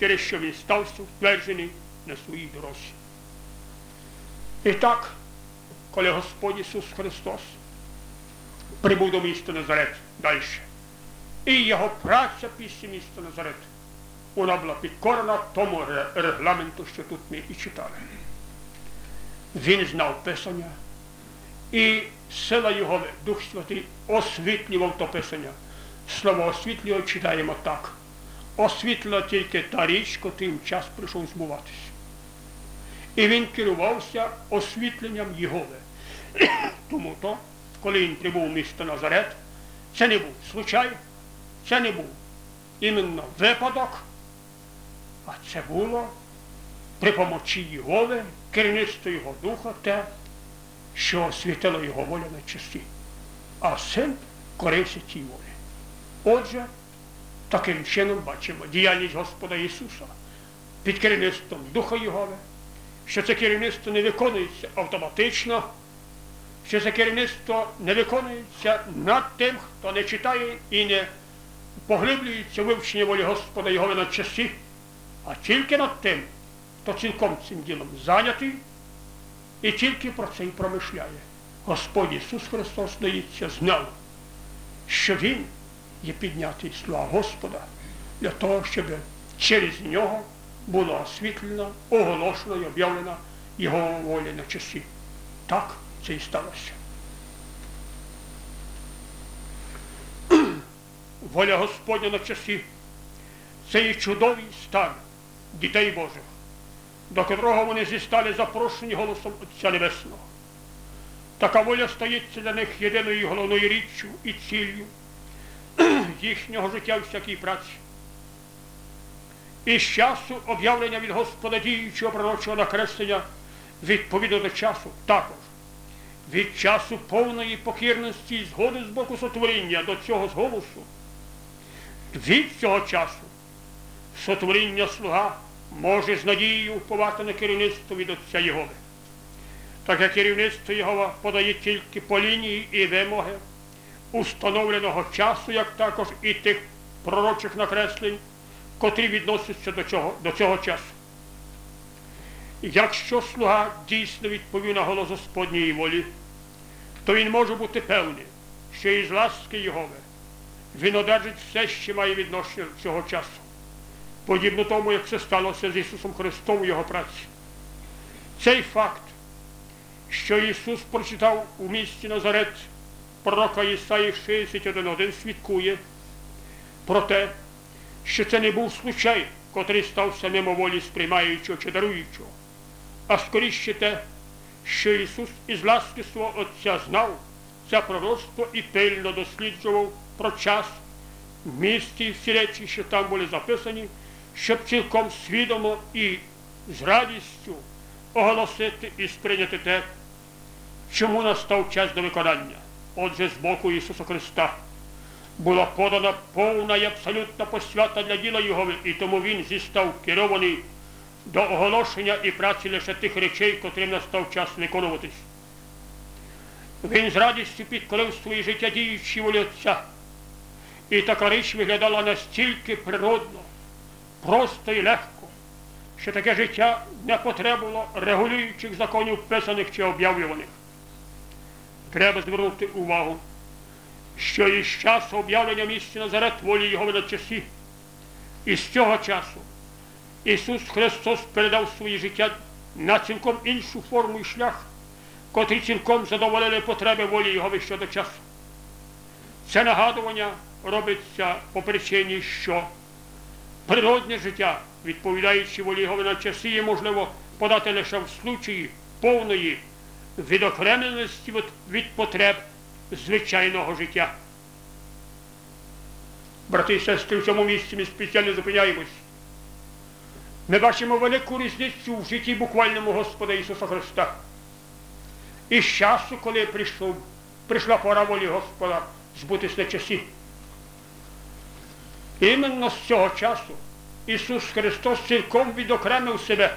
через що він стався втверджений на своїй дорозі. І так, коли Господь Ісус Христос прибув до міста Назарет далі, і його праця після міста Назарет, вона була підкорена тому регламенту, що тут ми і читали. Він знав Писання, і сила Його, Дух Святий, освітлював то Писання. Слово освітлював читаємо так. Освітлила тільки та річ, котрим час прийшов збуватися. І він керувався освітленням Єгови. Тому то, коли він прибув у місто Назарет, це не був случай, це не був іменно випадок, а це було при помочі Єгови, керівництво Його Духа, те, що освітило його воля на часі. А син корився цій волі. Отже, таким чином бачимо діяльність Господа Ісуса під керівництвом Духа Єгови, що це керівництво не виконується автоматично, що це керівництво не виконується над тим, хто не читає і не поглиблюється вивчення волі Господа Єгови на часі, а тільки над тим, хто цілком цим ділом зайнятий і тільки про це й промишляє. Господь Ісус Христос, здається, знав, що Він є піднятий слава Господа для того, щоб через нього було освітлено, оголошено і об'явлено Його воля на часі. Так це і сталося. Воля Господня на часі це є чудовий стан дітей Божих, до котрого вони зістали запрошені голосом Отця Небесного. Така воля стається для них єдиною головною річчю і ціллю їхнього життя в всякій праці, І з часу об'явлення від Господа діючого пророчого накреслення відповідно до часу також. Від часу повної покірності і згоди з боку сотворіння до цього зголосу. Від цього часу сотворіння слуга може з надією вповати на керівництво від Отця Єгови. Таке керівництво Єгова подає тільки по лінії і вимоги установленого часу, як також і тих пророчих накреслень, котрі відносяться до цього, до цього часу. Якщо слуга дійсно відповів на голос Господньої волі, то він може бути певний, що із ласки Єгови він одержить все, що має відношення до цього часу, подібно тому, як це сталося з Ісусом Христом у Його праці. Цей факт, що Ісус прочитав у місті Назарет пророка Ісаї 61.1 свідкує про те, що це не був случай, котрий стався мимоволі сприймаючого чи даруючого, а скоріше те, що Ісус із ласки свого Отця знав це пророцтво і пильно досліджував про час, місті і всі речі, що там були записані, щоб цілком свідомо і з радістю оголосити і сприйняти те, чому настав час до виконання. Отже, з боку Ісуса Христа була подана повна і абсолютна посвята для діла Його, і тому Він зістав керований до оголошення і праці лише тих речей, котрим настав час виконуватись. Він з радістю підкорив своє життя діючі волі Отця. І така річ виглядала настільки природно, просто і легко, що таке життя не потребувало регулюючих законів писаних чи об'явлюваних. Треба звернути увагу, що із часу об'явлення місця Назарет волі його на часі, і з цього часу Ісус Христос передав своє життя на цілком іншу форму і шлях, котрі цілком задоволили потреби волі Його щодо часу. Це нагадування робиться по причині, що природне життя, відповідаючи волі Його на часі, є можливо подати лише в случаї повної відокремленості від потреб звичайного життя. Брати і сестри, в цьому місці ми спеціально зупиняємось. Ми бачимо велику різницю в житті буквальному Господа Ісуса Христа. І з часу, коли прийшов, прийшла пора волі Господа збутись на часі. Іменно з цього часу Ісус Христос цілком відокремив себе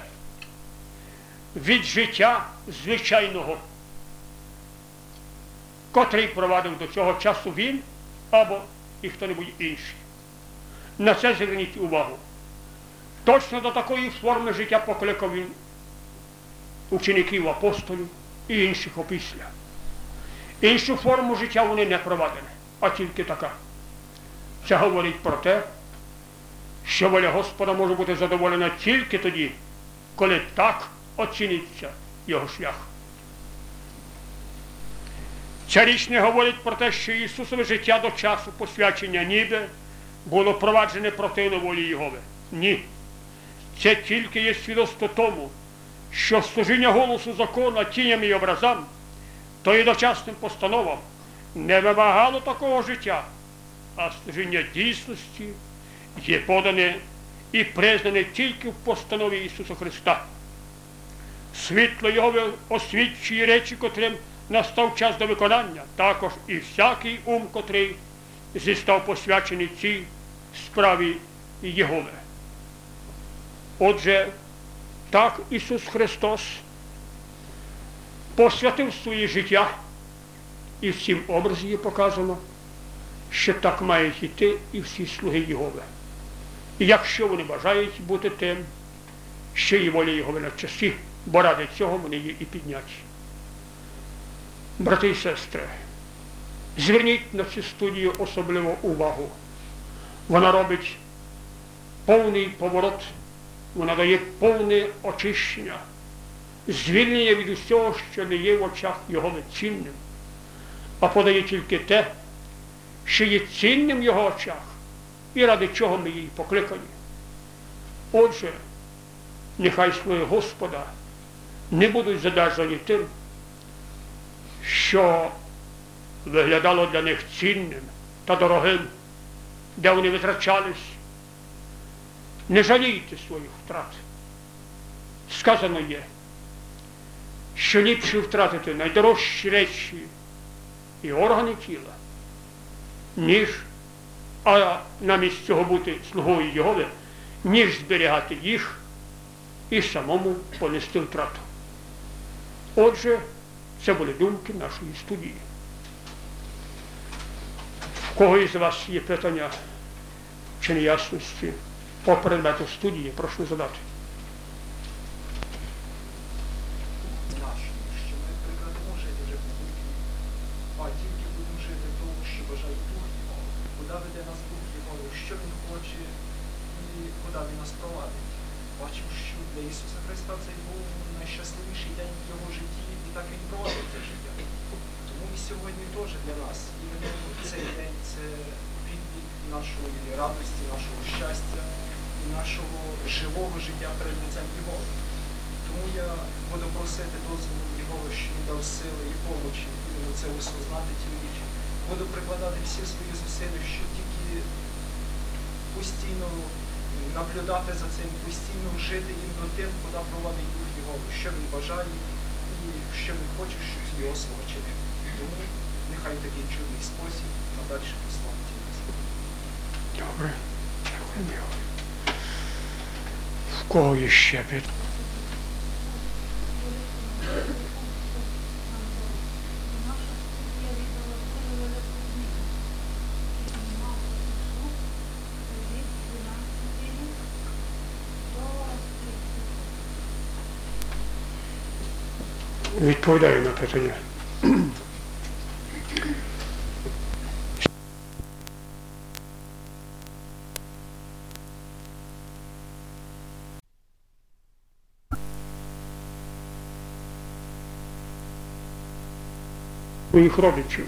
від життя звичайного, котрий провадив до цього часу він або і хто-небудь інший. На це зверніть увагу. Точно до такої форми життя покликав він учеників апостолів і інших опісля. Іншу форму життя вони не провадили, а тільки така. Це говорить про те, що воля Господа може бути задоволена тільки тоді, коли так оціниться його шлях. Ця річ не говорить про те, що Ісусове життя до часу посвячення ніби було проваджене противно волі Єгови. Ні. Це тільки є свідоцтво тому, що служіння голосу закона тіням і образам, то і дочасним постановам не вимагало такого життя, а служіння дійсності є подане і признане тільки в постанові Ісуса Христа. Світло Його освічує речі, котрим настав час до виконання, також і всякий ум, котрий зістав посвячений цій справі Єгове. Отже, так Ісус Христос посвятив своє життя, і в цім образі є показано, що так мають йти і всі слуги Єгови. І якщо вони бажають бути тим, що і воля Єгови на часі, бо ради цього вони є і підняті. Брати і сестри, зверніть на цю студію особливу увагу. Вона робить повний поворот вона дає повне очищення, звільнення від усього, що не є в очах його цінним, а подає тільки те, що є цінним в його очах і ради чого ми її покликані. Отже, нехай слуги Господа не будуть задержані тим, що виглядало для них цінним та дорогим, де вони витрачались Не жалійте своїх втрат. Сказано є, що ліпше втратити найдорожчі речі і органи тіла, ніж а намість цього бути слугою Єгови, ніж зберігати їх і самому понести втрату. Отже, це були думки нашої студії. В кого із вас є питання чи неясності по предмету студії, прошу задати. Куди веде нас Його, що Він хоче і куди Він нас провадить. Бачимо, що для Ісуса Христа це був найщасливіший день в його житті, і так він провадив це життя. Тому і сьогодні теж для нас іменно цей день це відлік нашої радості, нашого щастя і нашого живого життя перед лицем Його. Тому я буду просити дозволу Його, що він дав сили і помочі іменно це осознати ті речі. Буду прикладати всі свої зусилля, щоб тільки постійно наблюдати за цим, постійно жити іменно тим, куди проводить Дух Його, що він бажає і що він хоче, щоб його слова чинив. Тому нехай такий чудний спосіб надальше послати нас. Добре. Дякую. В кого є ще питання? Відповідаю на питання. своїх родичів.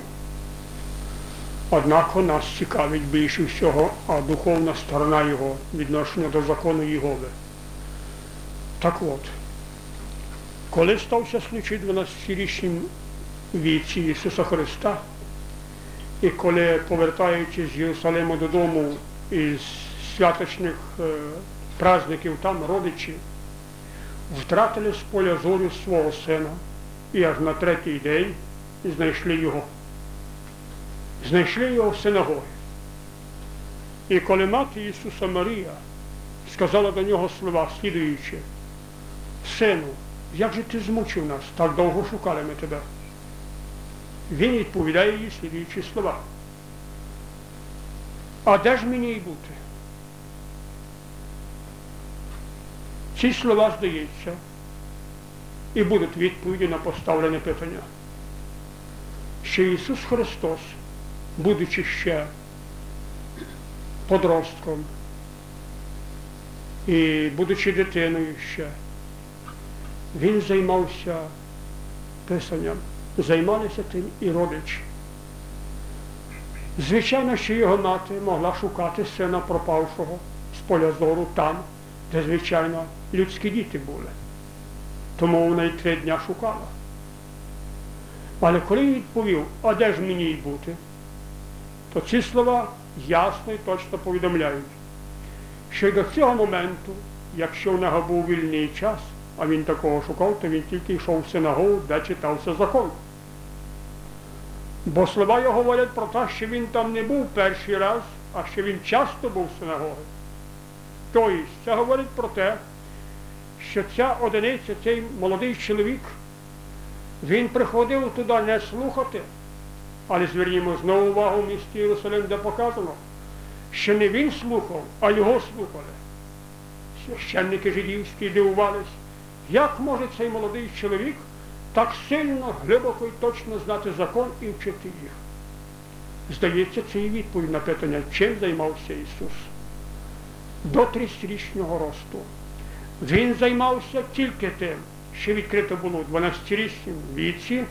Однак нас цікавить більше всього, а духовна сторона його відношення до закону Єгови. Так от, коли стався случай 12-річним віці Ісуса Христа, і коли, повертаючись з Єрусалиму додому із святочних е, праздників там родичі, втратили з поля зорю свого сина і аж на третій день знайшли його. Знайшли його в синагогі. І коли мати Ісуса Марія сказала до нього слова, слідуючи, Сину, як же ти змучив нас, так довго шукали ми тебе? Він відповідає їй слідуючі слова. А де ж мені й бути? Ці слова, здається, і будуть відповіді на поставлене питання що Ісус Христос, будучи ще подростком і будучи дитиною ще, Він займався писанням, займалися тим і родичі. Звичайно, що його мати могла шукати сина пропавшого з поля зору там, де, звичайно, людські діти були. Тому вона й три дня шукала. Але коли він відповів, а де ж мені й бути, то ці слова ясно і точно повідомляють, що й до цього моменту, якщо в нього був вільний час, а він такого шукав, то він тільки йшов в синагогу, де читався закон. Бо слова його говорять про те, що він там не був перший раз, а що він часто був в синагогі. Тобто, це говорить про те, що ця одиниця, цей молодий чоловік, він приходив туди не слухати, але звернімо знову увагу в місті Єрусалим, де показано, що не він слухав, а його слухали. Священники жидівські дивувались, як може цей молодий чоловік так сильно, глибоко і точно знати закон і вчити їх. Здається, це і відповідь на питання, чим займався Ісус. До 30-річного росту. Він займався тільки тим ще відкрито було в 12-річному віці,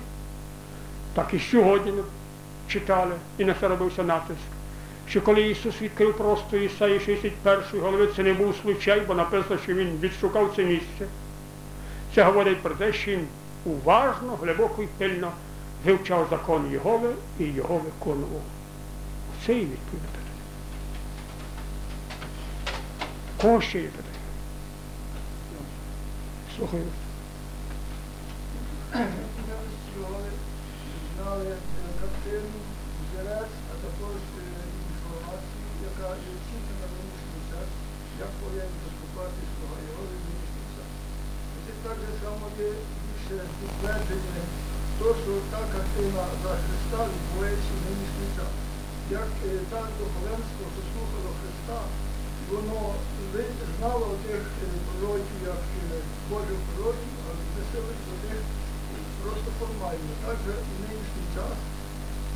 так і сьогодні читали, і на це натиск, що коли Ісус відкрив просто Ісаї 61 голови, це не був случай, бо написано, що Він відшукав це місце. Це говорить про те, що він уважно, глибоко і пильно вивчав закон Єгови і його виконував. Це і відповідь. Кого ще є питання? Слухаю. Знали, е, картину, е, як повинен поступати слуга його так же само є більше підтвердження того, що та картина за Христа відбувається в нинішній час. Як е, так духовенство, що слухало Христа, воно знало тих е, пророків, як е, Божих пророків, а відносились до них просто формально. Так же і нинішній час,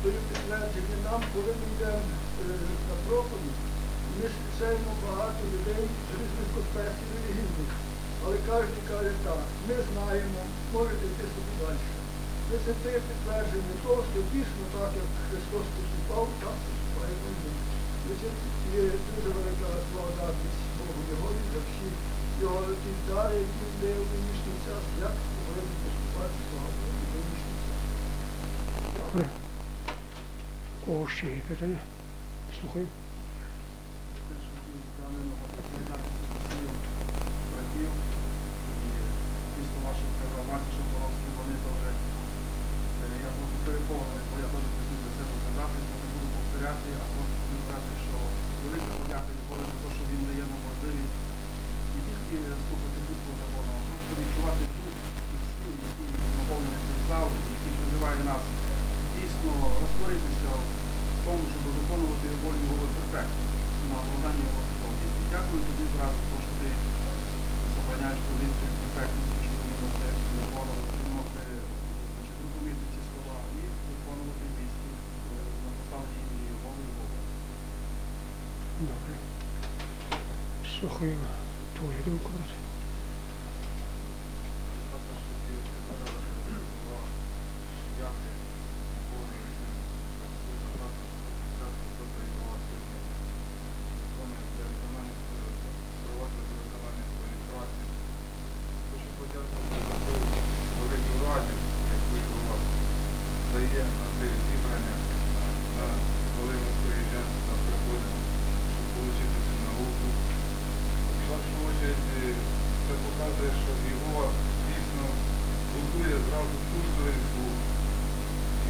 даю підтвердження нам, коли ми йдемо на проповідь, ми зустрічаємо багато людей з різних конфесій релігійних. Але кожен каже так, ми знаємо, можете йти собі далі. Це це те підтвердження того, що дійсно так, як Христос поступав, так поступає. І це є дуже велика благодатність Богу Його за всі його ті дари, які дає в нинішній час, як повинен поступати слава Богу в нинішній час. Добре. Кого ще є питання? Слухаю. братів і після вашої програмації, що Боровські, вони теж, е, я просто переконаний, бо я теж хотів за себе сказати, що не буду повторяти, а просто хотів сказати, що велика подяка Ніколи за те, що він дає нам можливість не тільки слухати букву закону, а просто відчувати дух і сил, які наповнює цей зал, який призиває нас дійсно розтворитися в тому, щоб виконувати волю Його перфектно на оправдання Його сповнення. Дякую тобі зразу, тому що ти сохраняєш позицію перфектності, що ми можемо виконувати, ми можемо зрозуміти ці слова і виконувати місці на поставленні імені Бога і Бога. Добре. Слухаю твою думку, брат. Дає на це зібрання, на коли ми приїжджаємо та приходимо, щоб отримати цю науку. Першу чергу це показує, що його дійсно будує зразу чувствуєсть Бог.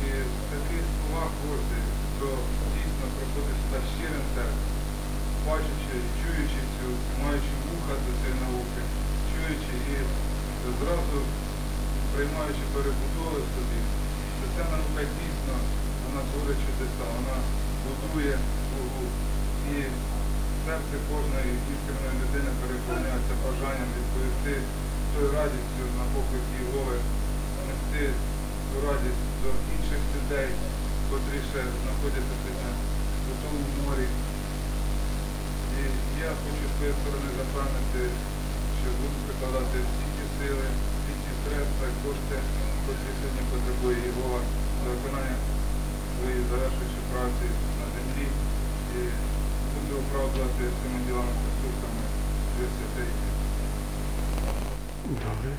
І в таких словах кожен, хто дійсно приходить сюди щирим серцем, бачачи, чуючи цю, маючи вуха до цієї науки, чуючи і зразу приймаючи перебудови собі, що ця наука дійсно вона творить чудеса, вона будує. І серце кожної іскреної людини переповняється бажанням відповісти тою радістю на поклик Єгови, нести цю радість до інших людей, котрі ще знаходяться у тому морі. І я хочу з своєї сторони запевнити, що буду прикладати всі ті сили, всі ті средства, і кошти, котрі сьогодні потребує Єгова за виконання своєї завершуючої праці на землі. Оправдувати цими ділами стосунками до святей. Добре.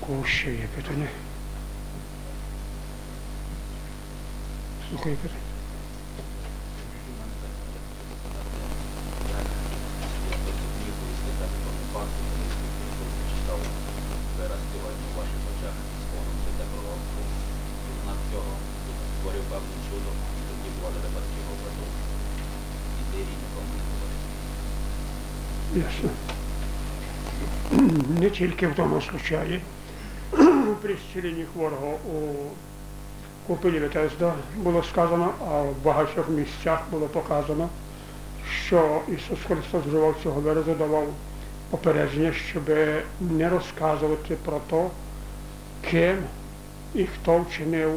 Кого ще є питання? Слухай питання. Тільки в тому случаї при зціленні хворого у купелі Ветезда було сказано, а в багатьох місцях було показано, що Ісус Христос вживав цього виразу, давав попередження, щоб не розказувати про те, ким і хто вчинив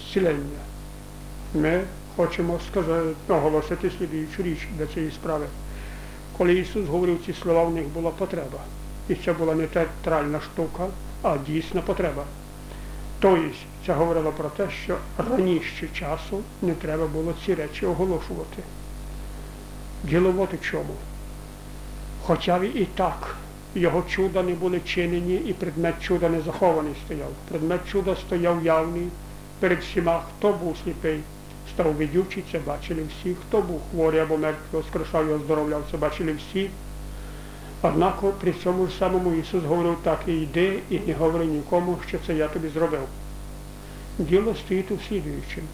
зцілення. Ми хочемо сказати, оголосити слідуючу річ для цієї справи. Коли Ісус говорив ці слова, в них була потреба. І це була не театральна штука, а дійсна потреба. Тобто, це говорило про те, що раніше часу не треба було ці речі оголошувати. Діло от у чому. Хоча і так його чуда не були чинені, і предмет чуда не захований стояв. Предмет чуда стояв явний перед всіма, хто був сліпий, став видючий, це бачили всі. Хто був хворий або мертвий, воскрешав і оздоровляв, це бачили всі. Однак при цьому самому Ісус говорив так, і йди і не говори нікому, що це я тобі зробив. Діло стоїть у слідуючим,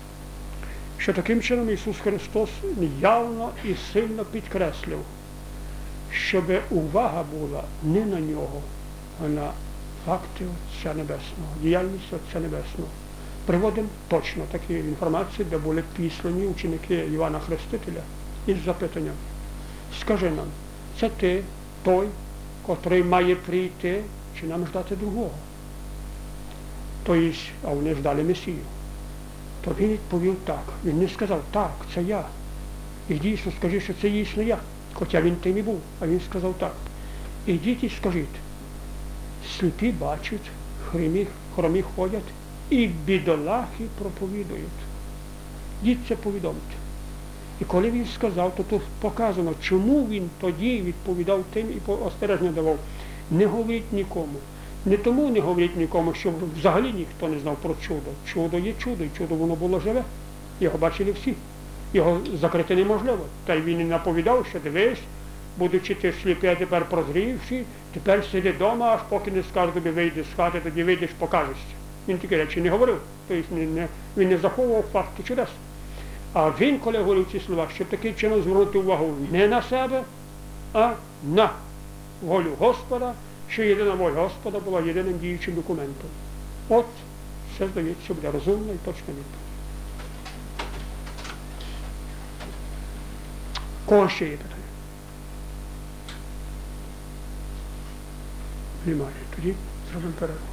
що таким чином Ісус Христос явно і сильно підкреслив, щоб увага була не на нього, а на факти Отця Небесного, діяльність Отця Небесного. Приводимо точно такі інформації, де були післані ученики Івана Хрестителя із запитанням. Скажи нам, це ти той, котрий має прийти, чи нам ждати другого? Тобто, а вони ждали Месію. То він відповів так. Він не сказав, так, це я. І дійсно скажи, що це дійсно я. Хоча він тим і був. А він сказав так. Ідіть і скажіть, сліпі бачать, хромі, хромі ходять, і бідолахи проповідують. Діть це повідомте. І коли він сказав, то тут показано, чому він тоді відповідав тим і остережно давав. Не говоріть нікому. Не тому не говоріть нікому, що взагалі ніхто не знав про чудо. Чудо є чудо, і чудо воно було живе. Його бачили всі. Його закрити неможливо. Та й він і наповідав, що дивись, будучи ти сліпий, а тепер прозрівши, тепер сиди вдома, аж поки не скаже тобі вийди з хати, тоді вийдеш, покажешся. Він такі речі не говорив. Тобто він не заховував факти чудес. А він, коли говорив ці слова, щоб таким чином звернути увагу не на себе, а на волю Господа, що єдина воля Господа була єдиним діючим документом. От це, здається, буде розумна і точна відповідь. Кого ще є питання? Немає. Тоді зробимо перерву.